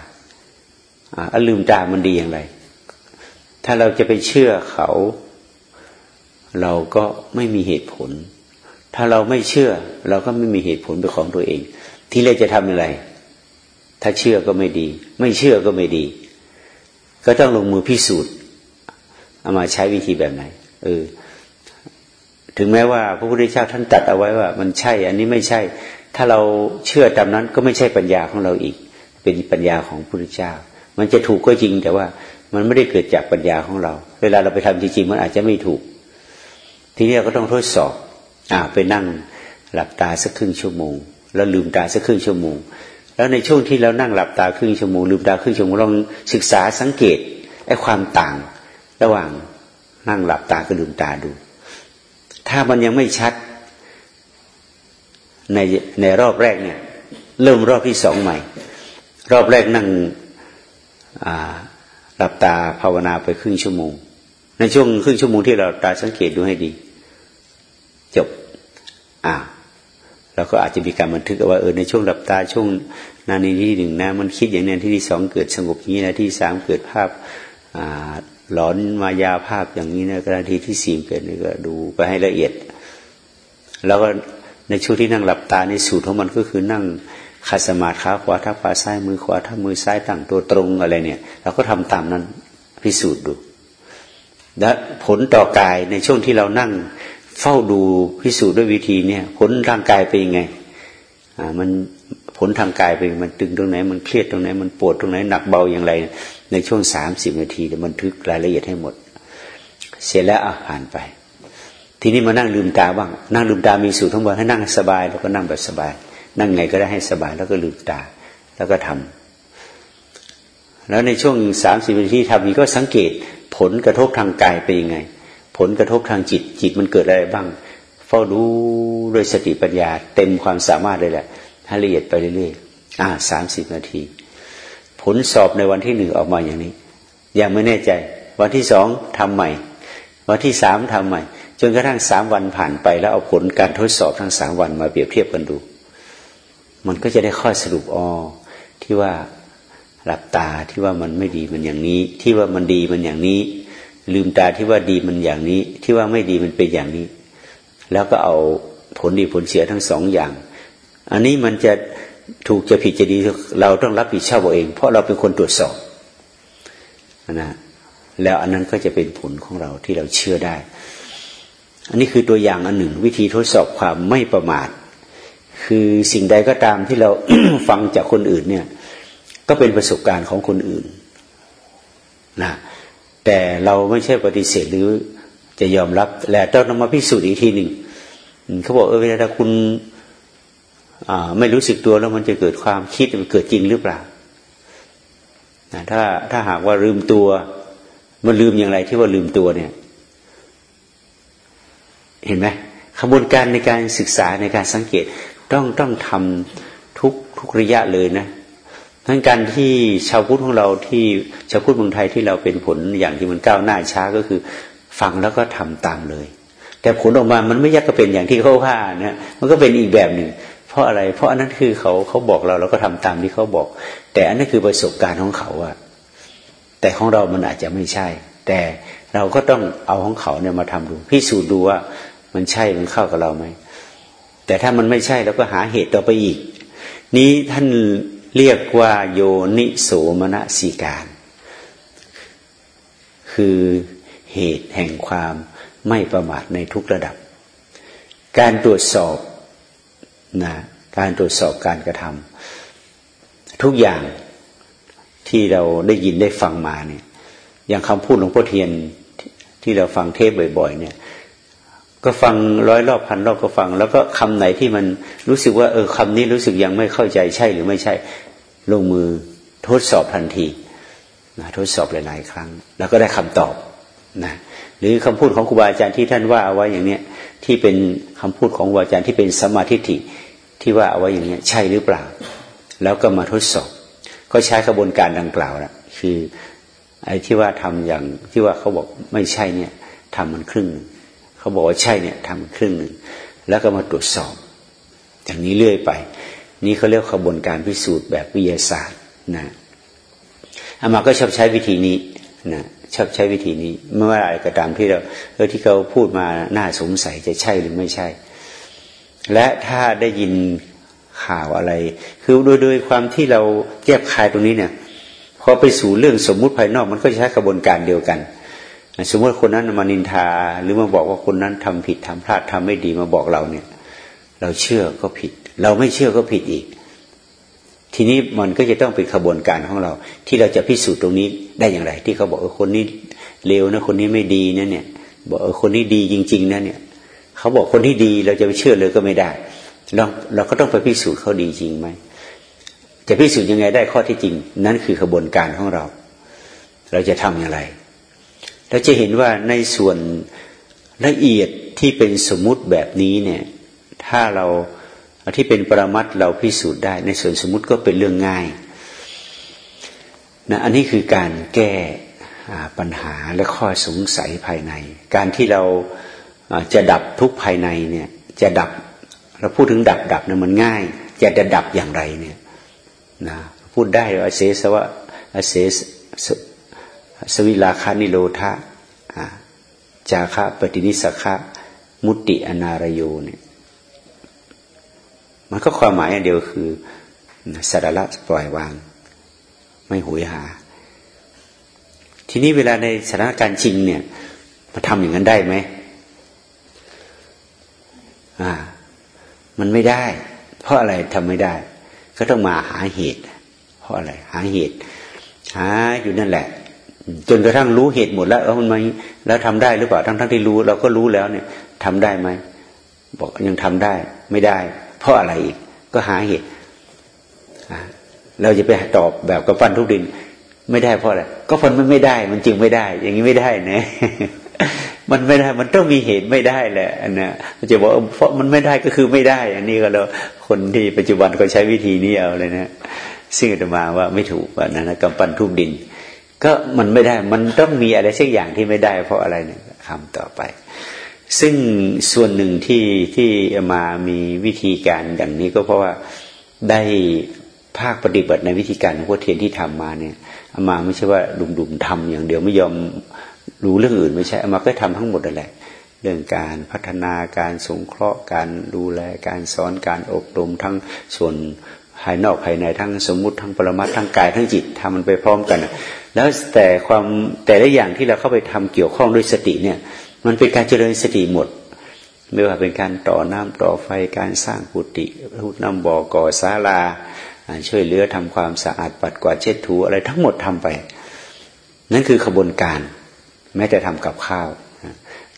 อ่าลืมตามันดีอย่างไร ถ้าเราจะไปเชื่อเขา เราก็ไม่มีเหตุผล ถ้าเราไม่เชื่อ เราก็ไม่มีเหตุผลเป็นของตัวเอง ที่เราจะทำอะไร ถ้าเชื่อก็ไม่ดี ไม่เชื่อก็ไม่ดี ก็ต้องลงมือพิสูจน์เอามาใช้วิธีแบบไหนเออถึงแม้ว่าพระพุทธเจ้าท่านตัดเอาไว้ว่า มันใช่ อันนี้ไม่ใช่ ถ้าเราเชื่อตามนั้นก็ไม่ใช่ปัญญาของเราอีก เป็นปัญญาของพระพุทธเจ้า มันจะถูกก็จริงแต่ว่ามันไม่ได้เกิดจากปัญญาของเรา เวลาเราไปทำจริงๆมันอาจจะไม่ถูก ทีนี้เราก็ต้องทดสอบ อ่าไปนั่งหลับตาสักครึ่งชั่วโมง แล้วลืมตาสักครึ่งชั่วโมง แล้วในช่วงที่เรานั่งหลับตาครึ่งชั่วโมงลืมตาครึ่งชั่วโมงลองศึกษาสังเกตไอ้ความต่าง ระหว่างนั่งหลับตากับลืมตาดู ถ้ามันยังไม่ชัดในในรอบแรกเนี่ย เริ่มรอบที่สองใหม่ รอบแรกนั่งหลับตาภาวนาไปครึ่งชั่วโมง ในช่วงครึ่งชั่วโมงที่เราตาสังเกตดูให้ดี จบอ่าเราก็อาจจะมีการบันทึกเอาว่าเออในช่วงหลับตาช่วงนาทีที่หนึ่งนะมันคิดอย่างนี้ที่ที่สองเกิดสงบอย่างนี้นะที่สามเกิดภาพหลอนมายาภาพอย่างนี้นะนาทีที่สี่เกิดนี่ก็ดูไปให้ละเอียด แล้วก็ในช่วงที่นั่งหลับตาในสูตรของมันก็คือนั่งขัดสมาธิขาขวาทับขาซ้ายมือขวาทับมือซ้ายตั้งตัวตรงอะไรเนี่ย เราก็ทำตามนั้นพิสูจน์ดูและผลต่อกายในช่วงที่เรานั่ง เฝ้าดูพิสูจน์ด้วยวิธีเนี่ย ผลร่างกายเป็นยังไง อ่า มันผลทางกายเป็นมันตึงตรงไหน มันเครียดตรงไหน มันปวดตรงไหนหนักเบาอย่างไร ในช่วงสามสิบนาทีมันทึกรายละเอียดให้หมด เสร็จแล้วอะผ่านไป ทีนี้มานั่งลืมตาบ้าง นั่งลืมตามีสูตรทั้งหมดให้นั่งสบาย แล้วก็นั่งแบบสบาย นั่งไงก็ได้ให้สบายแล้วก็ลืมตา แล้วก็ทำแล้วในช่วงสามสิบนาทีทำนี้ก็สังเกตผลกระทบทางกายเป็นยังไง ผลกระทบทางจิต จิตมันเกิดอะไรบ้าง เฝ้าดูด้วยสติปัญญา เต็มความสามารถเลยแหละให้ละเอียดไปเรื่อยๆอ่าสามสิบนาที ผลสอบในวันที่หนึ่งออกมาอย่างนี้ ยังไม่แน่ใจ วันที่สองทำใหม่ วันที่สามทำใหม่ จนกระทั่งสามวันผ่านไป แล้วเอาผลการทดสอบทั้งสามวันมาเปรียบเทียบกันดู มันก็จะได้ข้อสรุปอ๋อที่ว่าหลับตาที่ว่ามันไม่ดีมันอย่างนี้ ที่ว่ามันดีมันอย่างนี้ ลืมตาที่ว่าดีมันอย่างนี้ ที่ว่าไม่ดีมันเป็นอย่างนี้ แล้วก็เอาผลดีผลเสียทั้งสองอย่าง อันนี้มันจะถูกจะผิดจะดีเราต้องรับผิดชอบเอง เพราะเราเป็นคนตรวจสอบนะแล้วอันนั้นก็จะเป็นผลของเราที่เราเชื่อได้ อันนี้คือตัวอย่างอันหนึ่ง วิธีทดสอบความไม่ประมาท คือสิ่งใดก็ตามที่เราฟังจากคนอื่นเนี่ย ก็เป็นประสบการณ์ของคนอื่นนะ แต่เราไม่ใช่ปฏิเสธหรือจะยอมรับแล้วต้องมาพิสูจน์อีกทีหนึ่งเขาบอกเออเวลาคุณไม่รู้สึกตัวแล้วมันจะเกิดความคิดมันเกิดจริงหรือเปล่าถ้าถ้าหากว่าลืมตัวมันลืมอย่างไรที่ว่าลืมตัวเนี่ย เห็นไหมขบวนการในการศึกษาในการสังเกตต้องต้องทำทุกทุกระยะเลยนะ ทั้งการที่ชาวพุทธของเราที่ชาวพุทธเมืองไทยที่เราเป็นผลอย่างที่มันก้าวหน้าช้าก็คือ ฟังแล้วก็ทำตามเลย แต่ผลออกมามันไม่ยากก็เป็นอย่างที่เขาว่านะมันก็เป็นอีกแบบหนึ่ง เพราะอะไร เพราะอันนั้นคือเขาเขาบอกเราเราก็ทำตามที่เขาบอก แต่อันนั้นคือประสบการณ์ของเขาอะแต่ของเรามันอาจจะไม่ใช่ แต่เราก็ต้องเอาของเขาเนี่ยมาทำดูพิสูจน์ดูว่ามันใช่มันเข้ากับเราไหมแต่ถ้ามันไม่ใช่เราก็หาเหตุต่อไปอีก นี้ท่าน เรียกว่าโยนิโสมนสิการ คือเหตุแห่งความไม่ประมาทในทุกระดับ การตรวจสอบนะการตรวจสอบการกระทำทุกอย่างที่เราได้ยินได้ฟังมาเนี่ยอย่างคำพูดหลวงพ่อเทียนที่เราฟังเทปบ่อย ๆ เนี่ย ก็ฟังร้อยรอบพันรอบก็ฟัง แล้วก็คำไหนที่มันรู้สึกว่า เออคำนี้รู้สึกยังไม่เข้าใจใช่หรือไม่ใช่ ลงมือทดสอบทันทีนะทดสอบหลาย ๆ ครั้ง แล้วก็ได้คำตอบนะหรือคำพูดของครูบาอาจารย์ที่ท่านว่าเอาไว้อย่างเนี้ยที่เป็นคำพูดของครูบาอาจารย์ที่เป็นสมาธิิที่ว่าเอาไว้อย่างเนี้ยใช่หรือเปล่า แล้วก็มาทดสอบ ก็ใช้กระบวนการดังกล่าวนะคือไอ้ที่ว่าทำอย่างที่ว่าเขาบอกไม่ใช่เนี่ยทำมันครึ่งหนึ่ง เขาบอกว่าใช่เนี่ยทำครึ่งหนึ่งแล้วก็มาตรวจสอบ อย่างนี้เรื่อยไป นี่เขาเรียกขบวนการพิสูจน์แบบวิทยาศาสตร์นะอามาก็ชอบใช้วิธีนี้นะชอบใช้วิธีนี้เมื่อไรก็ตามที่เราเออที่เขาพูดมาน่าสงสัยจะใช่หรือไม่ใช่ และถ้าได้ยินข่าวอะไร คือโดยโดยความที่เราแยบคายตรงนี้เนี่ยพอไปสู่เรื่องสมมุติภายนอกมันก็ใช้กระบวนการเดียวกัน สมมติคนนั้นมานินทา หรือมาบอกว่าคนนั้นทำผิดทำพลาดทำไม่ดีมาบอกเราเนี่ย เราเชื่อก็ผิด เราไม่เชื่อก็ผิดอีก ทีนี้มันก็จะต้องเป็นขบวนการของเรา ที่เราจะพิสูจน์ตรงนี้ได้อย่างไร ที่เขาบอกเออคนนี้เลวนะคนนี้ไม่ดีนะเนี่ย บอกเออคนนี้ดีจริง ๆนะเนี่ย เขาบอกคนที่ดีเราจะไปเชื่อเลยก็ไม่ได้เราเราก็ต้องไปพิสูจน์เขาดีจริงไหมจะพิสูจน์ยังไงได้ข้อที่จริง นั่นคือขบวนการของเรา เราจะทำอย่างไร เราจะเห็นว่าในส่วนละเอียดที่เป็นสมมุติแบบนี้เนี่ย ถ้าเราที่เป็นปรมัตเราพิสูจน์ได้ ในส่วนสมมุติก็เป็นเรื่องง่ายนะอันนี้คือการแก้ปัญหาและข้อสงสัยภายใน การที่เราจะดับทุกภายในเนี่ย จะดับเราพูดถึงดับดับเนี่ยมันง่าย จะจะดับอย่างไรเนี่ยนะพูดได้ว่าเสสวะเสส สวิลาคานิโรธาจาคะปฏินิสคะมุติอนารโยเนี่ยมันก็ความหมายอันเดียวคือสารละปล่อยวาง ไม่หุยหา ทีนี้เวลาในสถานการณ์จริงเนี่ยมาทำอย่างนั้นได้ไหมอ่า มันไม่ได้ เพราะอะไรทำไม่ได้ ก็ต้องมาหาเหตุ เพราะอะไร หาเหตุ หาอยู่นั่นแหละ จนกระทั่งรู้เหตุหมดแล้วแล้วมันมาแล้วทำได้หรือเปล่าทั้งทั้งที่รู้ เราก็รู้แล้วเนี่ยทำได้ไหมบอกยังทำได้ไม่ได้ เพราะอะไรอีกก็หาเหตุเราจะไปตอบแบบกับฟันทุกดิน ไม่ได้เพราะอะไรก็ฟันมันไม่ได้ มันจึงไม่ได้ อย่างนี้ไม่ได้นะมันไม่ได้ มันต้องมีเหตุไม่ได้แหละอันนะมันจะบอกเพราะมันไม่ได้ก็คือไม่ได้ อันนี้ก็เราคนที่ปัจจุบันก็ใช้วิธีนี้เอาเลยนะซึ่งอาตมาว่าไม่ถูกนะนะกำปั้นทุบดิน ก็มันไม่ได้มันต้องมีอะไรสักอย่างที่ไม่ได้ เพราะอะไรเนี่ยคำต่อไป ซึ่งส่วนหนึ่งที่ที่มามีวิธีการอย่างนี้ก็เพราะว่าได้ภาคปฏิบัติในวิธีการของพระเทียนที่ทำมาเนี่ยมาไม่ใช่ว่าดุมๆทำอย่างเดียวไม่ยอมรู้เรื่องอื่นไม่ใช่มาก็ทำทั้งหมดนั่นแหละ เรื่องการพัฒนาการสงเคราะห์การดูแลการสอนการอบรมทั้งส่วน ภายนอกภายในทั้งสมมุติทั้งปรมัตทั้งกายทั้งจิตทำมันไปพร้อมกัน แล้วแต่ความแต่ละอย่างที่เราเข้าไปทำเกี่ยวข้องด้วยสติเนี่ย มันเป็นการเจริญสติหมด ไม่ว่าเป็นการต่อน้ำต่อไฟการสร้างกุฏิรูปน้ำบ่อก่อศาลาช่วยเหลือทำความสะอาดปัดกวาดเช็ดถูอะไรทั้งหมดทำไป นั่นคือขบวนการ แม้แต่ทำกับข้าว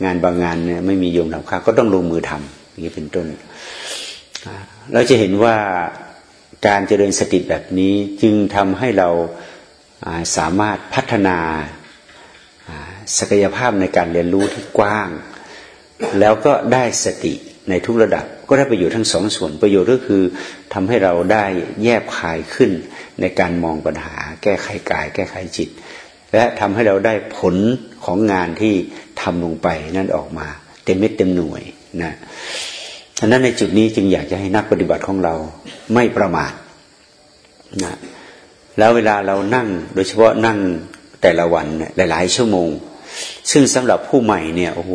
งานบางงานเนี่ยไม่มีโยมทำข้าวก็ต้องลงมือทำอย่างนี้เป็นต้น เราจะเห็นว่า การเจริญสติแบบนี้จึงทำให้เราสามารถพัฒนาศักยภาพในการเรียนรู้ที่กว้าง แล้วก็ได้สติในทุกระดับ ก็ได้ประโยชน์ทั้งสองส่วนประโยชน์ก็คือทำให้เราได้แยบคายขึ้นในการมองปัญหา แก้ไขกาย แก้ไขจิต และทำให้เราได้ผลของงานที่ทำลงไปนั่นออกมา เต็มเม็ดเต็มหน่วยนะ ฉะนั้นในจุดนี้จึงอยากจะให้นักปฏิบัติของเราไม่ประมาทนะแล้วเวลาเรานั่งโดยเฉพาะนั่งแต่ละวันหลาย ๆ ชั่วโมง ซึ่งสำหรับผู้ใหม่เนี่ยโอ้โห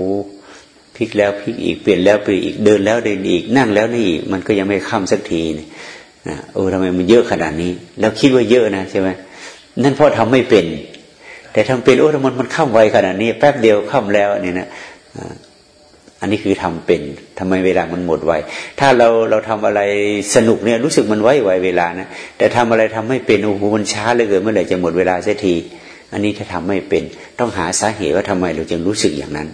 พลิกแล้วพลิกอีกเปลี่ยนแล้วเปลี่ยนอีกเดินแล้วเดินอีกนั่งแล้วนี่อีกมันก็ยังไม่ข้ามสักทีนะโอ้ทำไมมันเยอะขนาดนี้ แล้วคิดว่าเยอะนะใช่ไหมนั่นเพราะทำไม่เป็น แต่ทำเป็นโอ้ทำไมมันข้ามไวขนาดนี้ แป๊บเดียวข้ามแล้วนี่นะ อันนี้คือทำเป็นทำไมเวลามันหมดไวถ้าเราเราทำอะไรสนุกเนี่ยรู้สึกมันไวไวเวลานะแต่ทำอะไรทำไม่เป็นโอ้โหมันช้าเลยเกินเมื่อไหร่จะหมดเวลาเสียที อันนี้ถ้าทำไม่เป็น ต้องหาสาเหตุว่าทำไมเราจึงรู้สึกอย่างนั้น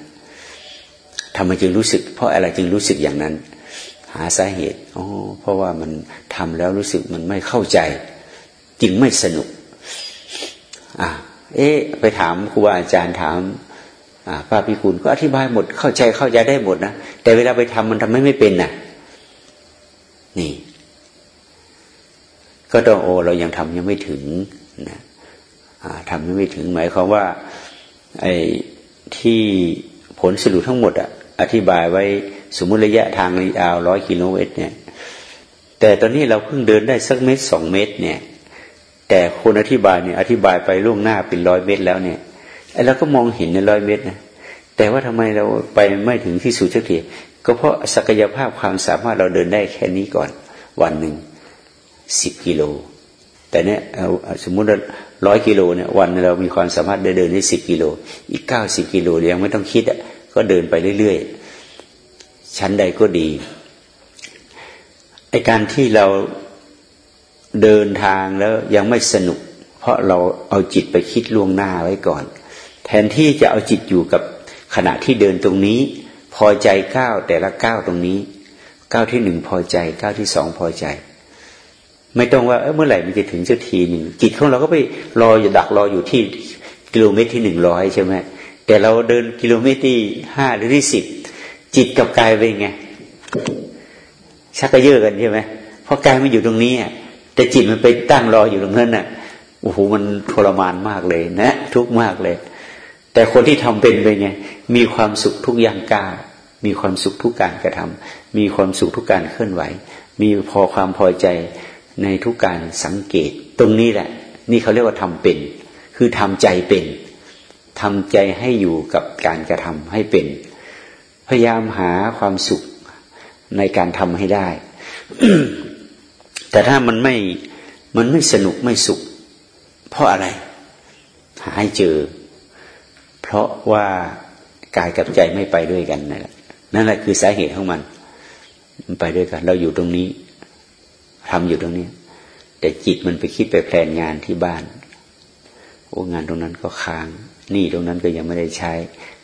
ทำไมจึงรู้สึก เพราะอะไรจึงรู้สึกอย่างนั้น หาสาเหตุอ๋อเพราะว่ามันทำแล้วรู้สึกมันไม่เข้าใจ จึงไม่สนุกอ่าเอ๊ะไปถามครูบาอาจารย์ถาม ป้าพิคุณก็อธิบายหมดเข้าใจเข้าใจได้หมดนะแต่เวลาไปทำมันทำให้ไม่เป็นนะ่ะ นี่ ก็ต้องโอเรายังทำยังไม่ถึงนะทำยังไม่ถึง หมายความว่า ไอ้ที่ผลสรุปทั้งหมดอะอธิบายไว้สมมติระยะทางยาวร้อยกิโลเมตรเนี่ย แต่ตอนนี้เราเพิ่งเดินได้สักเมตรสองเมตร เนี่ย แต่คนอธิบายเนี่ย อธิบายไปล่วงหน้าเป็นร้อยเมตรแล้วเนี่ย ไอ้เราก็มองเห็นในร้อยเมตรนะแต่ว่าทำไมเราไปไม่ถึงที่สุดสักทีก็เพราะศักยภาพความสามารถเราเดินได้แค่นี้ก่อน วันหนึ่งสิบกิโล แต่เนี้ยสมมุติร้อยกิโลเนี่ยวันเรามีความสามารถได้เดินได้สิบกิโล อีกเก้าสิบกิโลยังไม่ต้องคิดอะก็เดินไปเรื่อยๆ ชั้นใดก็ดีไอการที่เราเดินทางแล้วยังไม่สนุก เพราะเราเอาจิตไปคิดล่วงหน้าไว้ก่อน แทนที่จะเอาจิตอยู่กับขณะที่เดินตรงนี้ พอใจก้าวแต่ละก้าวตรงนี้ก้าวที่หนึ่งพอใจก้าวที่สองพอใจ ไม่ต้องว่าเเมื่อไหร่มันจะถึงสักทีหนึ่งจิตของเราก็ไปรออยู่ดักรออยู่ที่กิโลเมตรที่หนึ่งร้อยใช่ไหมแต่เราเดินกิโลเมตรที่ห้าหรือที่สิบจิตกับกายเป็นไงชักกระเยอะกันใช่ไหมเพราะกายมันอยู่ตรงนี้แต่จิตมันไปตั้งรออยู่ตรงนั้นน่ะโอ้โหมันทรมานมากเลยนะ ทุกมากเลย แต่คนที่ทำเป็นไปไง มีความสุขทุกอย่างก้ามีความสุขทุกการกระทำมีความสุขทุกการเคลื่อนไหว มีพอความพอใจในทุกการสังเกต ตรงนี้แหละ นี่เขาเรียกว่าทำเป็น คือทำใจเป็นทำใจให้อยู่กับการกระทำให้เป็น พยายามหาความสุขในการทำให้ได้ แต่ถ้ามันไม่มันไม่สนุกไม่สุข เพราะอะไร หาให้เจอ เพราะว่ากายกับใจไม่ไปด้วยกันนั่นแหละนั่นแหละคือสาเหตุของมัน มันไปด้วยกัน เราอยู่ตรงนี้ทำอยู่ตรงนี้ แต่จิตมันไปคิดไปแพลนงานที่บ้านโอ้งานตรงนั้นก็ค้างนี่ตรงนั้นก็ยังไม่ได้ใช้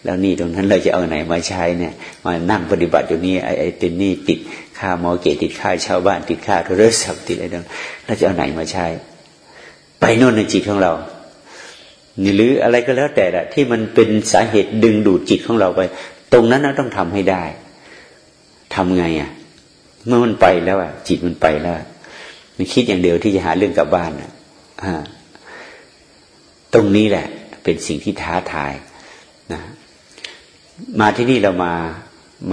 แล้วนี่ตรงนั้นเราจะเอาไหนมาใช้เนี่ย มานั่งปฏิบัติอยู่นี่ไอ้ไอ้เป็นนี่ติดค่ามอเกตติดค่าชาวบ้านติดค่าโทรศัพท์ติดอะไรต่างเราจะเอาไหนมาใช้ ไปโน่นในจิตของเรา หรืออะไรก็แล้วแต่ละที่มันเป็นสาเหตุดึงดูดจิตของเราไป ตรงนั้นเราต้องทำให้ได้ทำไงอะ เมื่อมันไปแล้วอะ จิตมันไปแล้วมันคิดอย่างเดียวที่จะหาเรื่องกลับบ้านอะตรงนี้แหละ เป็นสิ่งที่ท้าทายนะมาที่นี่เรามา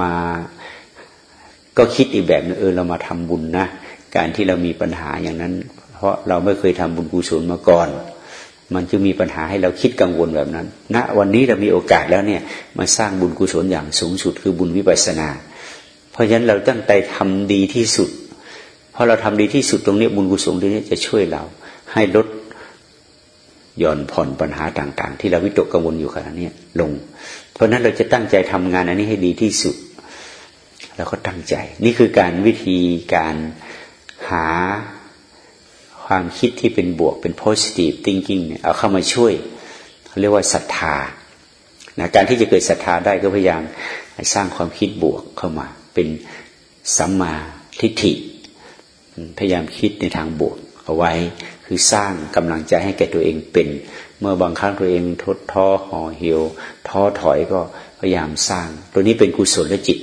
มาก็คิดอีกแบบนึงเออเรามาทำบุญนะการที่เรามีปัญหาอย่างนั้น เพราะเราไม่เคยทำบุญกุศลมาก่อน มันจะมีปัญหาให้เราคิดกังวลแบบนั้นณนะวันนี้เรามีโอกาสแล้วเนี่ยมาสร้างบุญกุศลอย่างสูงสุดคือบุญวิปัสสนา เพราะฉะนั้นเราตั้งใจทำดีที่สุดเพราะเราทำดีที่สุดตรงนี้บุญกุศลตรงนี้จะช่วยเรา ให้ลดย่อนผ่อนปัญหาต่าง ๆ ที่เราวิตกกังวลอยู่ขณะนี้ลง เพราะนั้นเราจะตั้งใจทำงานอันนี้ให้ดีที่สุด แล้วก็ตั้งใจ นี่คือการวิธีการหา ความคิดที่เป็นบวกเป็น positive thinking เนี่ยเอาเข้ามาช่วยเขาเรียกว่าศรัทธานะการที่จะเกิดศรัทธาได้ก็พยายามสร้างความคิดบวกเข้ามา เป็นสัมมาทิฏฐิ พยายามคิดในทางบวกเอาไว้ คือสร้างกำลังใจให้แก่ตัวเองเป็น เมื่อบางครั้งตัวเองทดท้อห่อเหี่ยวท้อถอยก็พยายามสร้าง ตัวนี้เป็นกุศลและจิต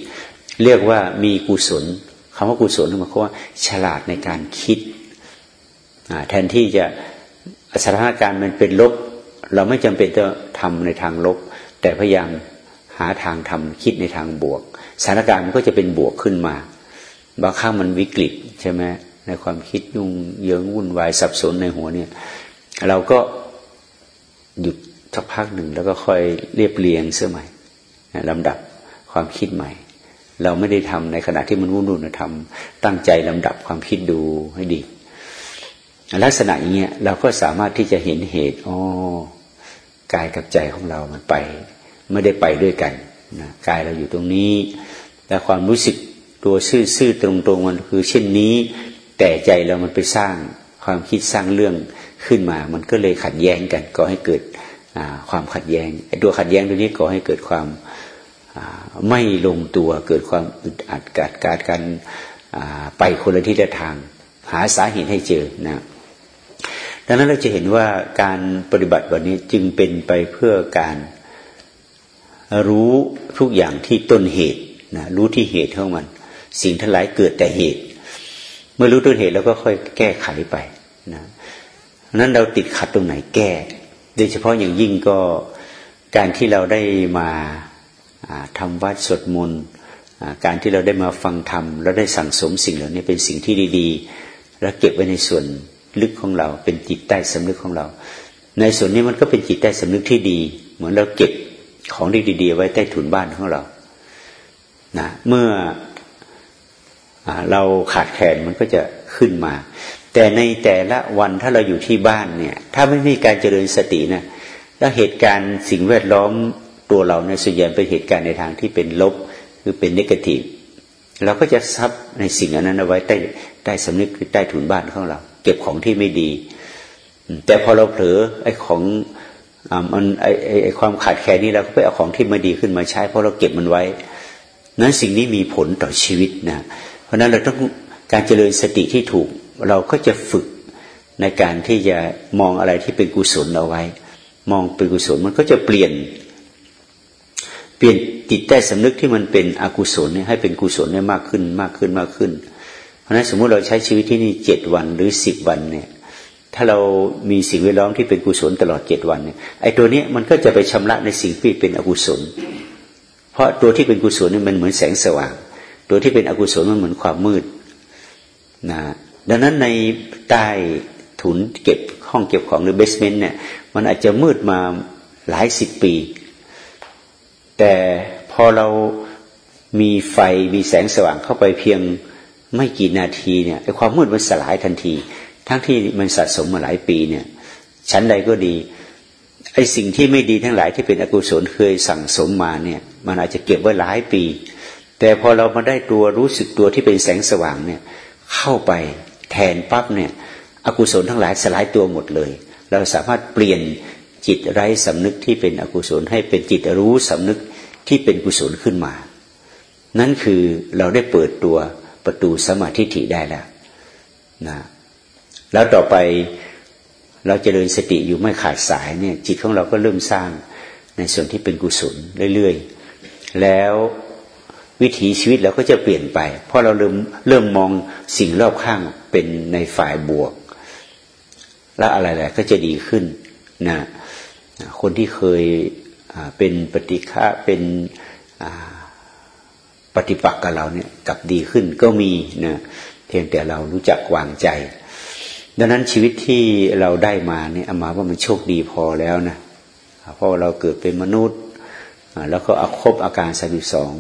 เรียกว่ามีกุศลคำว่ากุศลหมายความว่า ฉลาดในการคิด แทนที่จะสถานการณ์มันเป็นลบ เราไม่จำเป็นจะทำในทางลบ แต่พยายามหาทางทำคิดในทางบวก สถานการณ์มันก็จะเป็นบวกขึ้นมาบางครั้งมันวิกฤตใช่ไหมในความคิดยุ่งเยิงวุ่นวายสับสนในหัวเนี่ย เราก็หยุดสักพักหนึ่งแล้วก็ค่อยเรียบเรียงเสื้อใหม่ลำดับความคิดใหม่ เราไม่ได้ทำในขณะที่มันวุ่นวุ่นทำตั้งใจลำดับความคิดดูให้ดี ลักษณะอย่างเงี้ยเราก็สามารถที่จะเห็นเหตุอ๋อกายกับใจของเรามันไป ไม่ได้ไปด้วยกันนะกายเราอยู่ตรงนี้ แต่ความรู้สึกตัวซื่อๆตรงๆมันคือ เช่นนี้ แต่ใจเรามันไปสร้างความคิดสร้างเรื่องขึ้นมา มันก็เลยขัดแย้งกันก็ให้เกิดความขัดแย้งไอ้ตัวขัดแย้งตัวนี้ก็ให้เกิดความไม่ลงตัว เกิดความอึดอัดกัดการกันไปคนละทิศทาง หาสาเหตุให้เจอนะ ดังนั้นเราจะเห็นว่าการปฏิบัติวันนี้จึงเป็นไปเพื่อการรู้ทุกอย่างที่ต้นเหตุนะรู้ที่เหตุของมัน สิ่งทั้งหลายเกิดแต่เหตุ เมื่อรู้ต้นเหตุแล้วก็ค่อยแก้ไขไปนะนั้นเราติดขัดตรงไหนแก้ โดยเฉพาะอย่างยิ่งก็การที่เราได้มาทำวัดสวดมนต์การที่เราได้มาฟังธรรมแล้วได้สั่งสมสิ่งเหล่านี้เป็นสิ่งที่ดี ๆ แล้วเก็บไว้ในส่วน ลึกของเรา เป็นจิตใต้สำนึกของเรา ในส่วนนี้มันก็เป็นจิตใต้สำนึกที่ดี เหมือนเราเก็บของดีๆไว้ใต้ถุนบ้านของเรานะเมื่อเราขาดแคลนมันก็จะขึ้นมา แต่ในแต่ละวันถ้าเราอยู่ที่บ้านเนี่ย ถ้าไม่มีการเจริญสตินะแล้วเหตุการณ์สิ่งแวดล้อมตัวเราในส่วนใหญ่เป็นเหตุการณ์ในทางที่เป็นลบคือเป็นนิเกทีฟเราก็จะซับในสิ่งอนั้นเอาไว้ใต้ใต้สำนึกคือใต้ถุนบ้านของเรา เก็บของที่ไม่ดี แต่พอเราเผลอไอ้ของมันไอ้ไอ้ความขาดแคลนนี้เราก็ไปเอาของที่ไม่ดีขึ้นมาใช้ เพราะเราเก็บมันไว้ นั้นสิ่งนี้มีผลต่อชีวิตนะเพราะนั้นเราต้องการเจริญสติที่ถูก เราก็จะฝึกในการที่จะมองอะไรที่เป็นกุศลเอาไว้ มองเป็นกุศลมันก็จะเปลี่ยน เปลี่ยนจิตใต้สำนึกที่มันเป็นอกุศลเนี่ยให้เป็นกุศลได้มากขึ้นมากขึ้นมากขึ้น เพราะนั้นสมมุติเราใช้ชีวิตที่นี่เจ็ดวันหรือสิบวันเนี่ย ถ้าเรามีสิ่งแวดล้อมที่เป็นกุศลตลอดเจ็ดวันเนี่ยไอ้ตัวเนี้ยมันก็จะไปชำระในสิ่งที่เป็นอกุศล เพราะตัวที่เป็นกุศลนี่มันเหมือนแสงสว่าง ตัวที่เป็นอกุศลมันเหมือนความมืดนะดังนั้นในใต้ถุนเก็บห้องเก็บของหรือเบสเมนต์เนี่ย มันอาจจะมืดมาหลายสิบปี แต่พอเรามีไฟมีแสงสว่างเข้าไปเพียง ไม่กี่นาทีเนี่ยไอ้ความมืดมันสลายทันที ทั้งที่มันสะสมมาหลายปีเนี่ยชั้นใดก็ดีไอ้สิ่งที่ไม่ดีทั้งหลายที่เป็นอกุศลเคยสั่งสมมาเนี่ย มันอาจจะเก็บไว้หลายปี แต่พอเรามาได้ตัวรู้สึกตัวที่เป็นแสงสว่างเนี่ย เข้าไปแทนปั๊บเนี่ย อกุศลทั้งหลายสลายตัวหมดเลย เราสามารถเปลี่ยนจิตไร้สำนึกที่เป็นอกุศลให้เป็นจิตรู้สำนึกที่เป็นกุศลขึ้นมา นั่นคือเราได้เปิดตัว ประตูสมาธิฐิได้แล้วนะแล้วต่อไปเราจเจริญสติอยู่ไม่ขาดสายเนี่ย จิตของเราก็เริ่มสร้างในส่วนที่เป็นกุศลเรื่อยๆ แล้ววิถีชีวิตเราก็จะเปลี่ยนไป เพราะเราเริ่มเริ่มมองสิ่งรอบข้างเป็นในฝ่ายบวก แล้วอะไรๆก็จะดีขึ้นนะคนที่เคยเป็นปฏิฆะเป็น ปฏิปักษ์กับเราเนี่ยกับดีขึ้นก็มีนะเพียงแต่เรารู้จักวางใจ ดังนั้นชีวิตที่เราได้มาเนี่ยอามาว่ามันโชคดีพอแล้วนะเพราะเราเกิดเป็นมนุษย์ แล้วก็อาคบอาการสามิสอง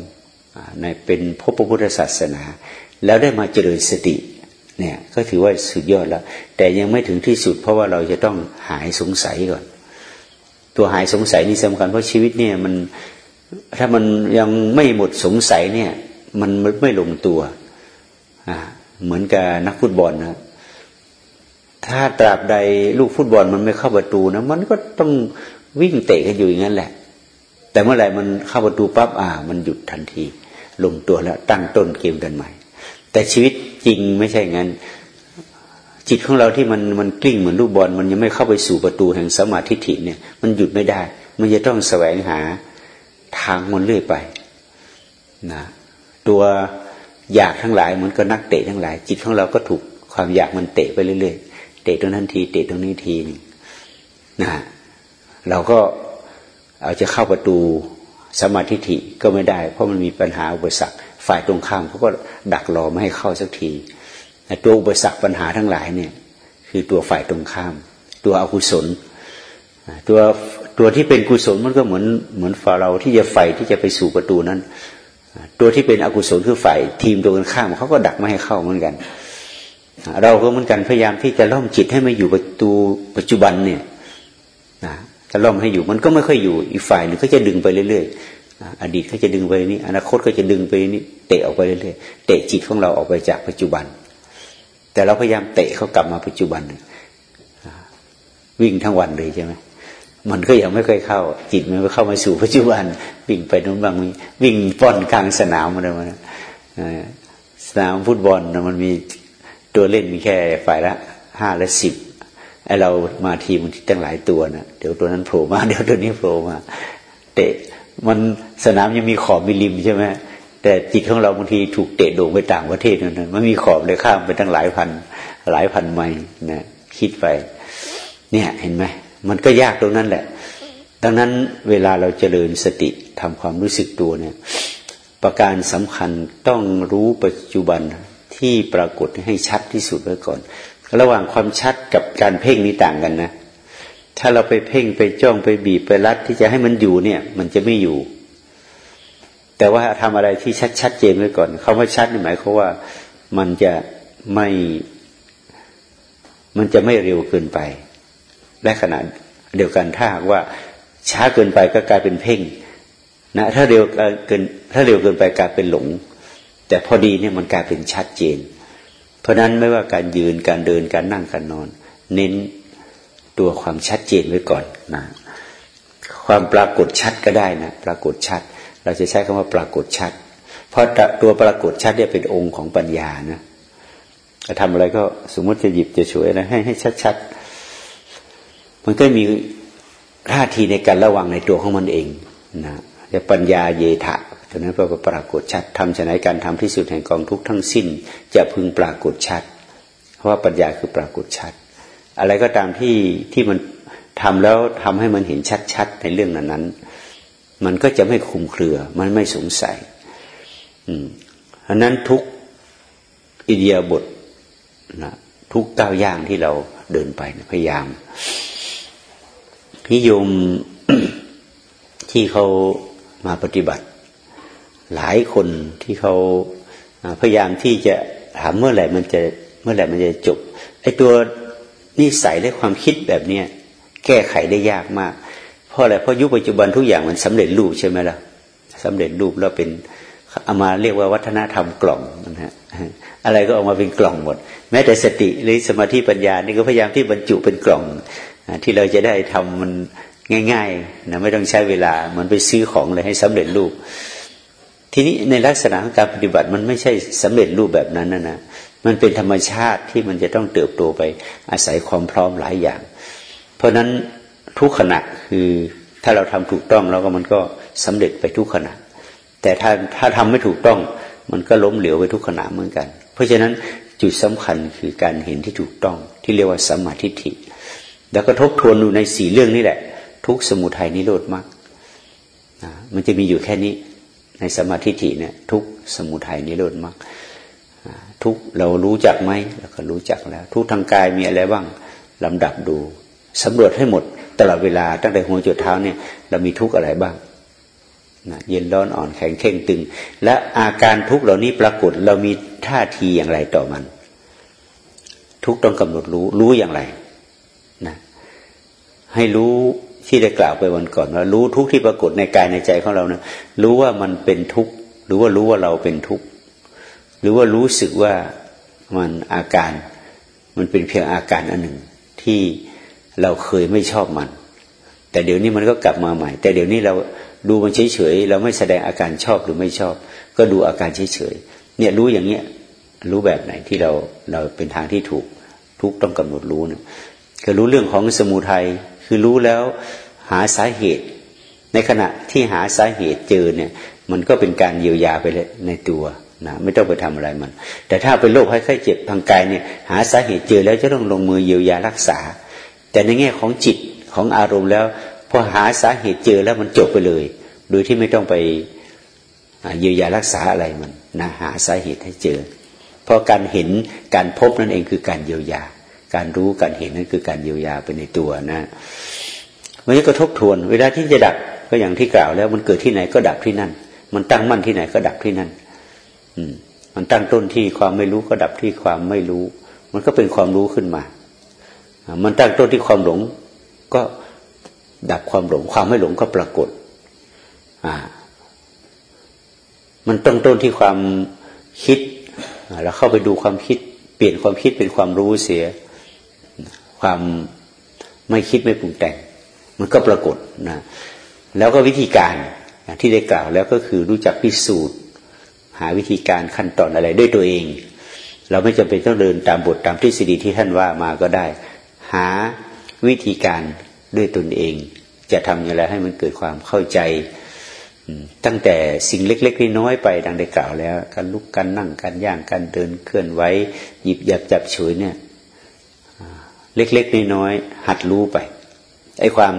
ในเป็นพบพระพุทธศาสนา แล้วได้มาเจริญสติเนี่ยก็ถือว่าสุดยอดแล้ว แต่ยังไม่ถึงที่สุด เพราะว่าเราจะต้องหายสงสัยก่อน ตัวหายสงสัยนี่สำคัญเพราะชีวิตเนี่ยมัน ถ้ามันยังไม่หมดสงสัยเนี่ย มันไม่ลงตัวอ่าเหมือนกับนักฟุตบอลนะถ้าตราบใดลูกฟุตบอลมันไม่เข้าประตูนะมันก็ต้องวิ่งเตะกันอยู่อย่างนั้นแหละ แต่เมื่อไหร่มันเข้าประตูปั๊บอ่า มันหยุดทันที ลงตัวแล้วตั้งต้นเกมกันใหม่ แต่ชีวิตจริงไม่ใช่งั้น จิตของเราที่มันมันกลิ้งเหมือนลูกบอล มันยังไม่เข้าไปสู่ประตูแห่งสมาธิฐิเนี่ย มันหยุดไม่ได้ มันจะต้องแสวงหา ทางมันเรื่อยไปนะตัวอยากทั้งหลายเหมือนกับนักเตะทั้งหลาย จิตของเราก็ถูกความอยากมันเตะไปเรื่อยๆเตะตรงนั้นทีเตะตรงนี้ทีนึงนะเราก็เอาจะเข้าประตูสมาธิฐิก็ไม่ได้ เพราะมันมีปัญหาอุปสรรคฝ่ายตรงข้ามเขาก็ดักรอไม่ให้เข้าสักทีตัวอุปสรรคปัญหาทั้งหลายเนี่ย คือตัวฝ่ายตรงข้าม ตัวอกุศลตัว ตัวที่เป็นกุศลมันก็เหมือนเหมือนฝ่าเราที่จะไฟที่จะไปสู่ประตูนั้น ตัวที่เป็นอกุศลคือฝ่ายทีมตรงกันข้ามเขาก็ดักไม่ให้เข้าเหมือนกัน เราก็เหมือนกันพยายามที่จะล่อมจิตให้มาอยู่ประตูปัจจุบันเนี่ยนะจะล่อมให้อยู่มันก็ไม่ค่อยอยู่อีกฝ่ายหนึ่งก็จะดึงไปเรื่อยๆอดีตเขาจะดึงไปนี้อนาคตก็จะดึงไปนี้เตะออกไปเรื่อยๆเตะจิตของเราออกไปจากปัจจุบัน แต่เราพยายามเตะเขากลับมาปัจจุบัน วิ่งทั้งวันเลยใช่ไหม มันก็ยังไม่เคยเข้า จิตมันก็เข้ามาสู่ปัจจุบัน วิ่งไปนู้นบางวิ่งป้อนกลางสนามอะไรมาสนามฟุตบอลมันมีตัวเล่นมีแค่ฝ่ายละห้าและสิบไอเรามาทีมที่ตั้งหลายตัวนะเดี๋ยวตัวนั้นโผล่มาเดี๋ยวตัวนี้โผล่มาเตะมันสนามยังมีขอบมีริมใช่ไหมแต่จิตของเราบางทีถูกเตะโด่งไปต่างประเทศนั่นมันมีขอบเลยข้ามไปตั้งหลายพัน หลายพันไมล์นะคิดไป เนี่ยเห็นไหม มันก็ยากตรงนั้นแหละ ดังนั้นเวลาเราเจริญสติทำความรู้สึกตัวเนี่ย ประการสำคัญต้องรู้ปัจจุบันที่ปรากฏให้ชัดที่สุดไว้ก่อน ระหว่างความชัดกับการเพ่งนี่ต่างกันนะ ถ้าเราไปเพ่งไปจ้องไปบีบไปรัดที่จะให้มันอยู่เนี่ย มันจะไม่อยู่ แต่ว่าทำอะไรที่ชัดชัดเจนไว้ก่อนคาว่าชัดนี่หมายความว่ามันจะไม่ มันจะไม่เร็วเกินไป และขณะเดียวกันถ้าหากว่าช้าเกินไปก็กลายเป็นเพ่งนะถ้าเร็วเกินถ้าเร็วเกินไปกลายเป็นหลง แต่พอดีเนี่ยมันกลายเป็นชัดเจน เพราะนั้นไม่ว่าการยืนการเดินการนั่งการนอน เน้นตัวความชัดเจนไว้ก่อนนะความปรากฏชัดก็ได้นะปรากฏชัด เราจะใช้คำว่าปรากฏชัด เพราะตัวปรากฏชัดเนี่ยเป็นองค์ของปัญญานะจะทำอะไรก็สมมติจะหยิบจะช่วยนะให้ให้ชัดๆ มันก็มีท่าทีในการระวังในตัวของมันเองนะแต่ปัญญาเยถะฉะนั้นพระปรากฏชัดทำฉนั้นการทำที่สุดแห่งกองทุกทั้งสิ้น จะพึงปรากฏชัด เพราะว่าปัญญาคือปรากฏชัด อะไรก็ตามที่ที่มันทำแล้วทำให้มันเห็นชัดๆในเรื่องนั้นนั้นมันก็จะไม่คุมเครือ มันไม่สงสัย อืมอันนั้นทุกอิเดียบทนะทุกก้าวย่างที่เราเดินไปนะพยายาม นิยมที่เขามาปฏิบัติ หลายคนที่เขาพยายามที่จะถามเมื่อไหร่มันจะเมื่อไหร่มันจะจบไอ้ตัวนิสัยและความคิดแบบเนี้ยแก้ไขได้ยากมาก เพราะอะไรเพราะยุคปัจจุบันทุกอย่างมันสำเร็จรูปใช่ไหมล่ะสำเร็จรูปแล้วเป็นเอามาเรียกว่าวัฒนธรรมกล่องนะฮะอะไรก็ออกมาเป็นกล่องหมด แม้แต่สติหรือสมาธิปัญญานี่ก็พยายามที่บรรจุเป็นกล่อง ที่เราจะได้ทำมันง่ายๆนะไม่ต้องใช้เวลาเหมันไปซื้อของเลยให้สำเร็จรูป ทีนี้ในลักษณะของการปฏิบัติมันไม่ใช่สำเร็จรูปแบบนั้นนะนะมันเป็นธรรมชาติที่มันจะต้องเติบโตไปอาศัยความพร้อมหลายอย่าง เพราะนั้นทุกขณะคือถ้าเราทำถูกต้องแล้วก็มันก็สำเร็จไปทุกขณะ แต่ถ้าถ้าทำไม่ถูกต้องมันก็ล้มเหลวไปทุกขณะเหมือนกัน เพราะฉะนั้นจุดสำคัญคือการเห็นที่ถูกต้องที่เรียกว่าสัมมาทิฏฐิ แล้วก็ทบทวนดูในสี่เรื่องนี้แหละ ทุกสมุทัยนิโรธมากมันจะมีอยู่แค่นี้ ในสมาธิิเนี่ย ทุกสมุทัยนิโรธมากทุกเรารู้จักไหมเราก็รู้จักแล้ว ทุกทางกายมีอะไรบ้างลำดับดูสำรวจให้หมดตลอดเวลาตั้งแต่หัวจนเท้าเนี่ย เรามีทุกอะไรบ้างนะเย็นร้อนอ่อนแข็งเข่งตึง และอาการทุกเหล่านี้ปรากฏเรามีท่าทีอย่างไรต่อมัน ทุกต้องกำหนดรู้รู้อย่างไร ให้รู้ที่ได้กล่าวไปวันก่อนว่ารู้ทุกที่ปรากฏในกายในใจของเรานะรู้ว่ามันเป็นทุกข์หรือว่ารู้ว่าเราเป็นทุกข์หรือว่ารู้สึกว่ามันอาการ มันเป็นเพียงอาการอันหนึ่งที่เราเคยไม่ชอบมัน แต่เดี๋ยวนี้มันก็กลับมาใหม่ แต่เดี๋ยวนี้เราดูมันเฉยๆเราไม่แสดงอาการชอบหรือไม่ชอบ ก็ดูอาการเฉยๆเนี่ยรู้อย่างเนี้ยรู้แบบไหนที่เราเราเป็นทางที่ถูกทุกต้องกำหนดรู้นะก็รู้เรื่องของสมุทัย คือรู้แล้วหาสาเหตุ ในขณะที่หาสาเหตุเจอเนี่ย มันก็เป็นการเยียวยาไปเลยในตัวนะไม่ต้องไปทำอะไรมัน แต่ถ้าเป็นโรคไข้เจ็บทางกายเนี่ย หาสาเหตุเจอแล้วจะต้องลงมือเยียวยารักษา แต่ในแง่ของจิตของอารมณ์แล้วพอหาสาเหตุเจอแล้วมันจบไปเลย โดยที่ไม่ต้องไปเยียวยารักษาอะไรมันนะหาสาเหตุให้เจอ เพราะการเห็นการพบนั่นเองคือการเยียวยา การรู้การเห็นนั่นคือการเยียวยาไปในตัวนะมันก็ทบทวน เวลาที่จะดับก็อย่างที่กล่าวแล้วมันเกิดที่ไหนก็ดับที่นั่น มันตั้งมั่นที่ไหนก็ดับที่นั่น อืม มันตั้งต้นที่ความไม่รู้ก็ดับที่ความไม่รู้ มันก็เป็นความรู้ขึ้นมา มันตั้งต้นที่ความหลง ก็ดับความหลง ความไม่หลงก็ปรากฏ อ่า มันตั้งต้นที่ความคิดเราเข้าไปดูความคิด เปลี่ยนความคิดเป็นความรู้เสีย ความไม่คิดไม่ปรุงแต่ง มันก็ปรากฏนะแล้วก็วิธีการที่ได้กล่าวแล้วก็คือรู้จักพิสูจน์ หาวิธีการขั้นตอนอะไรด้วยตัวเอง เราไม่จำเป็นต้องเดินตามบทตามทฤษฎีที่ท่านว่ามาก็ได้ หาวิธีการด้วยตนเอง จะทำอย่างไรให้มันเกิดความเข้าใจตั้งแต่สิ่งเล็กๆน้อยๆไปดังได้กล่าวแล้ว การลุกการนั่งการย่างการเดินเคลื่อนไหวหยิบหยับจับฉวยเนี่ย เล็กๆน้อยๆหัดรู้ไปไอ้ความ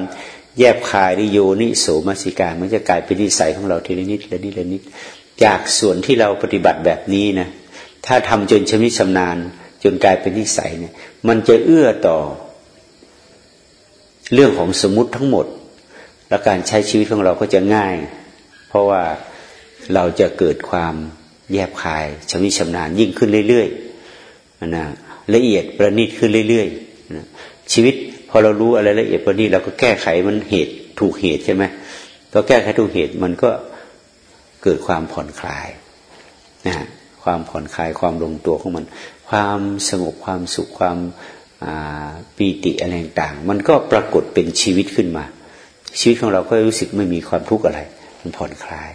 แยบคายนิโยนิโสมัสิกามันจะกลายเป็นนิสัยของเราทีละนิดละนิดละนิดจากส่วนที่เราปฏิบัติแบบนี้นะถ้าทำจนชำนิชำนาญ จนกลายเป็นนิสัยเนี่ย มันจะเอื้อต่อ เรื่องของสมมุติทั้งหมด และการใช้ชีวิตของเราก็จะง่าย เพราะว่าเราจะเกิดความแยบคายชำนิชำนาญยิ่งขึ้นเรื่อยๆนะละเอียดประณีตขึ้นเรื่อยๆ ชีวิตพอเรารู้อะไรละเอียดพอนี้เราก็แก้ไขมันเหตุถูกเหตุใช่ไหมพอแก้ไขถูกเหตุมันก็เกิดความผ่อนคลายนะความผ่อนคลายความลงตัวของมัน ความสงบความสุขความปีติอะไรต่างมันก็ปรากฏเป็นชีวิตขึ้นมา ชีวิตของเราก็รู้สึกไม่มีความทุกข์อะไร มันผ่อนคลาย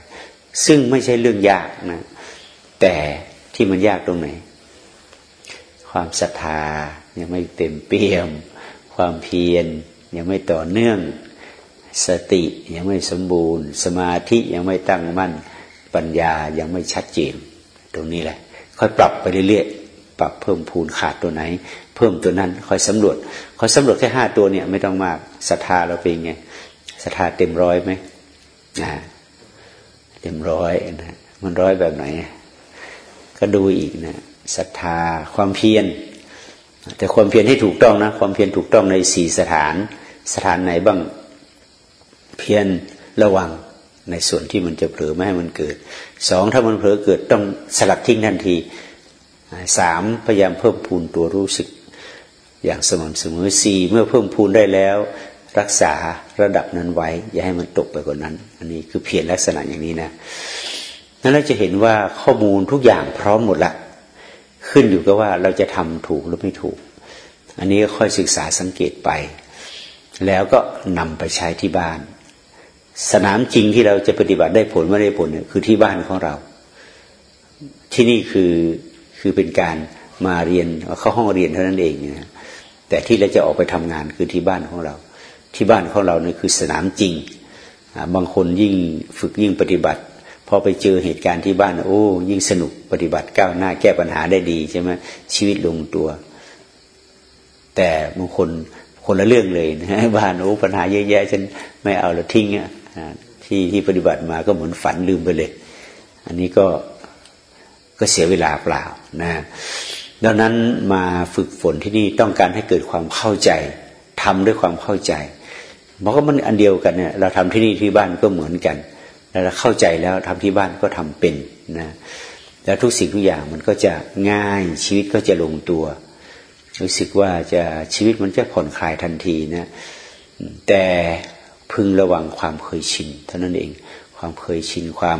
ซึ่งไม่ใช่เรื่องยากนะ แต่ที่มันยากตรงไหน ความศรัทธา ยังไม่เต็มเปี่ยม ความเพียร ยังไม่ต่อเนื่อง สติยังไม่สมบูรณ์ สมาธิยังไม่ตั้งมั่น ปัญญายังไม่ชัดเจน ตรงนี้แหละ ค่อยปรับไปเรื่อยๆ ปรับเพิ่มพูนขาดตัวไหน เพิ่มตัวนั้น ค่อยสำรวจค่อยสำรวจแค่ห้าตัวเนี่ยไม่ต้องมากศรัทธาเราเป็นไงศรัทธาเต็มร้อยไหมนะเต็มร้อยนะมันร้อยแบบไหน ก็ดูอีกนะศรัทธาความเพียร แต่ความเพียรให้ถูกต้องนะ ความเพียรถูกต้องในสี่สถานสถานไหนบ้างเพียรระวังในส่วนที่มันจะเผลอไม่ให้มันเกิดสองถ้ามันเผลอเกิดต้องสลัดทิ้งทันทีสามพยายามเพิ่มพูนตัวรู้สึก อย่างสม่ำเสมอสี่เมื่อเพิ่มพูนได้แล้ว รักษาระดับนั้นไว้ อย่าให้มันตกไปกว่านั้น อันนี้คือเพียรลักษณะอย่างนี้นะนั้นเราจะเห็นว่าข้อมูลทุกอย่างพร้อมหมดละ ขึ้นอยู่กับว่าเราจะทำถูกหรือไม่ถูก อันนี้ก็ค่อยศึกษาสังเกตไป แล้วก็นำไปใช้ที่บ้าน สนามจริงที่เราจะปฏิบัติได้ผลไม่ได้ผลเนี่ยคือที่บ้านของเรา ที่นี่คือคือเป็นการมาเรียนเข้าห้องเรียนเท่านั้นเองนะแต่ที่เราจะออกไปทำงานคือที่บ้านของเรา ที่บ้านของเราเนี่ยคือสนามจริง บางคนยิ่งฝึกยิ่งปฏิบัติ พอไปเจอเหตุการณ์ที่บ้าน โอ้ ยิ่งสนุกปฏิบัติก้าวหน้าแก้ปัญหาได้ดีใช่ไหมชีวิตลงตัว แต่บางคนคนละเรื่องเลยนะบ้านโอ้ปัญหาเยอะแยะฉันไม่เอาล้วทิ้งอะที่ที่ปฏิบัติมาก็เหมือนฝันลืมไปเลย อันนี้ก็ก็เสียเวลาเปล่านะดังนั้นมาฝึกฝนที่นี่ต้องการให้เกิดความเข้าใจทำด้วยความเข้าใจเพราะมันอันเดียวกันเนี่ยเราทำที่นี่ที่บ้านก็เหมือนกัน แล้วเข้าใจแล้วทำที่บ้านก็ทำเป็นนะแล้วทุกสิ่งทุกอย่างมันก็จะง่ายชีวิตก็จะลงตัวรู้สึกว่าจะชีวิตมันจะผ่อนคลายทันทีนะแต่พึงระวังความเคยชินเท่านั้นเองความเคยชินความ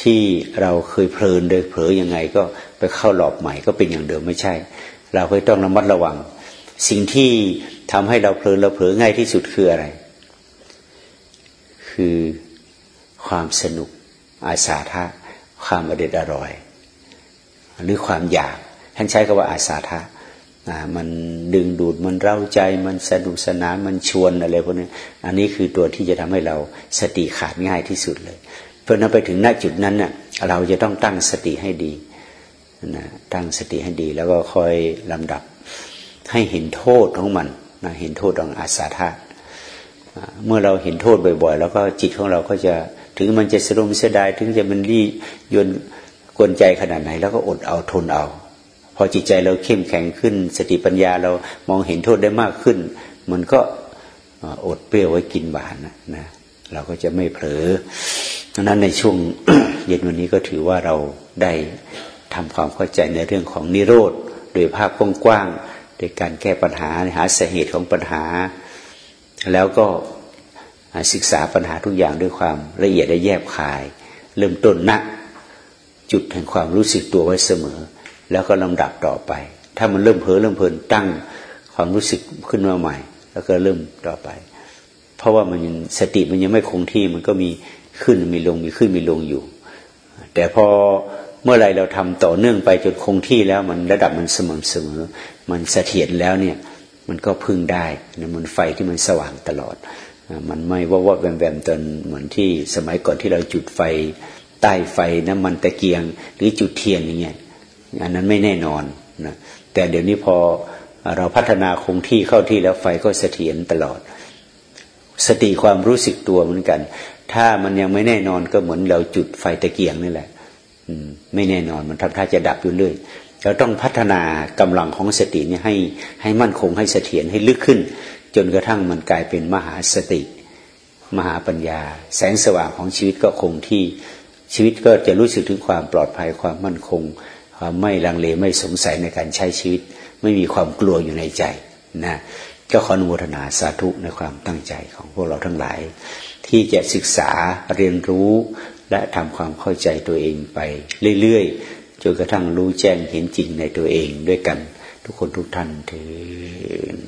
ที่เราเคยเพลินโดยเผลอยังไงก็ไปเข้าหลอบใหม่ก็เป็นอย่างเดิมไม่ใช่ เราก็ต้องระมัดระวัง สิ่งที่ทำให้เราเพลินเราเผลอง่ายที่สุดคืออะไร คือความสนุกอาสาทะความอเด็ดอร่อย หรือความอยากท่านใช้คำว่าอาสาทะมันดึงดูดมันเร้าใจมันสนุกสนานมันชวนอะไรพวกนี้อันนี้คือตัวที่จะทำให้เราสติขาดง่ายที่สุดเลย เพื่อนั้นไปถึงณจุดนั้นน่ะเราจะต้องตั้งสติให้ดีนะตั้งสติให้ดี แล้วก็คอยลำดับให้เห็นโทษของมันนะเห็นโทษของอาสาธา เมื่อเราเห็นโทษบ่อยๆ แล้วก็จิตของเราก็จะถึงมันจะสรุมเสียดายถึงจะมันรียนกวนใจขนาดไหน แล้วก็อดเอาทนเอา พอจิตใจเราเข้มแข็งขึ้น สติปัญญาเรามองเห็นโทษได้มากขึ้น มันก็อดเปรี้ยวไว้กินหวานนะเราก็จะไม่เผลอดังนั้นในช่วงเย็นวันนี้ก็ถือว่าเราได้ทำความเข้าใจในเรื่องของนิโรธโดยภาพกว้างๆโดยการแก้ปัญหาหาสาเหตุของปัญหา แล้วก็ศึกษาปัญหาทุกอย่างด้วยความละเอียดและแยบคาย เริ่มต้นณจุดแห่งความรู้สึกตัวไว้เสมอ แล้วก็ลำดับต่อไป ถ้ามันเริ่มเผลอเริ่มเพลินตั้งความรู้สึกขึ้นมาใหม่ แล้วก็เริ่มต่อไป เพราะว่ามันสติมันยังไม่คงที่มันก็มีขึ้นมีลงมีขึ้นมีลงอยู่ แต่พอเมื่อไรเราทำต่อเนื่องไปจนคงที่แล้วมันระดับมันสม่ำเสมอ มันเสถียรแล้วเนี่ย มันก็พึ่งได้นะมันไฟที่มันสว่างตลอด มันไม่ว่าว่าแวมจนเหมือนที่สมัยก่อนที่เราจุดไฟใต้ไฟน้ำมันตะเกียง หรือจุดเทียนอย่างเงี้ยอันนั้นไม่แน่นอนนะแต่เดี๋ยวนี้พอเราพัฒนาคงที่เข้าที่แล้วไฟก็เสถียรตลอด สติความรู้สึกตัวเหมือนกัน ถ้ามันยังไม่แน่นอนก็เหมือนเราจุดไฟตะเกียงนี่แหละไม่แน่นอนมันทำท่าจะดับอยู่เรื่อย เราต้องพัฒนากำลังของสตินี่ให้ให้มั่นคงให้เสถียรให้ลึกขึ้น จนกระทั่งมันกลายเป็นมหาสติ มหาปัญญา แสงสว่างของชีวิตก็คงที่ชีวิตก็จะรู้สึกถึงความปลอดภัยความมั่นคง ความไม่ลังเลไม่สงสัยในการใช้ชีวิต ไม่มีความกลัวอยู่ในใจนะก็ขออนุโมทนาสาธุในความตั้งใจของพวกเราทั้งหลาย ที่จะศึกษาเรียนรู้และทำความเข้าใจตัวเองไปเรื่อยๆ จนกระทั่งรู้แจ้งเห็นจริงในตัวเองด้วยกัน ทุกคนทุกท่านเถิด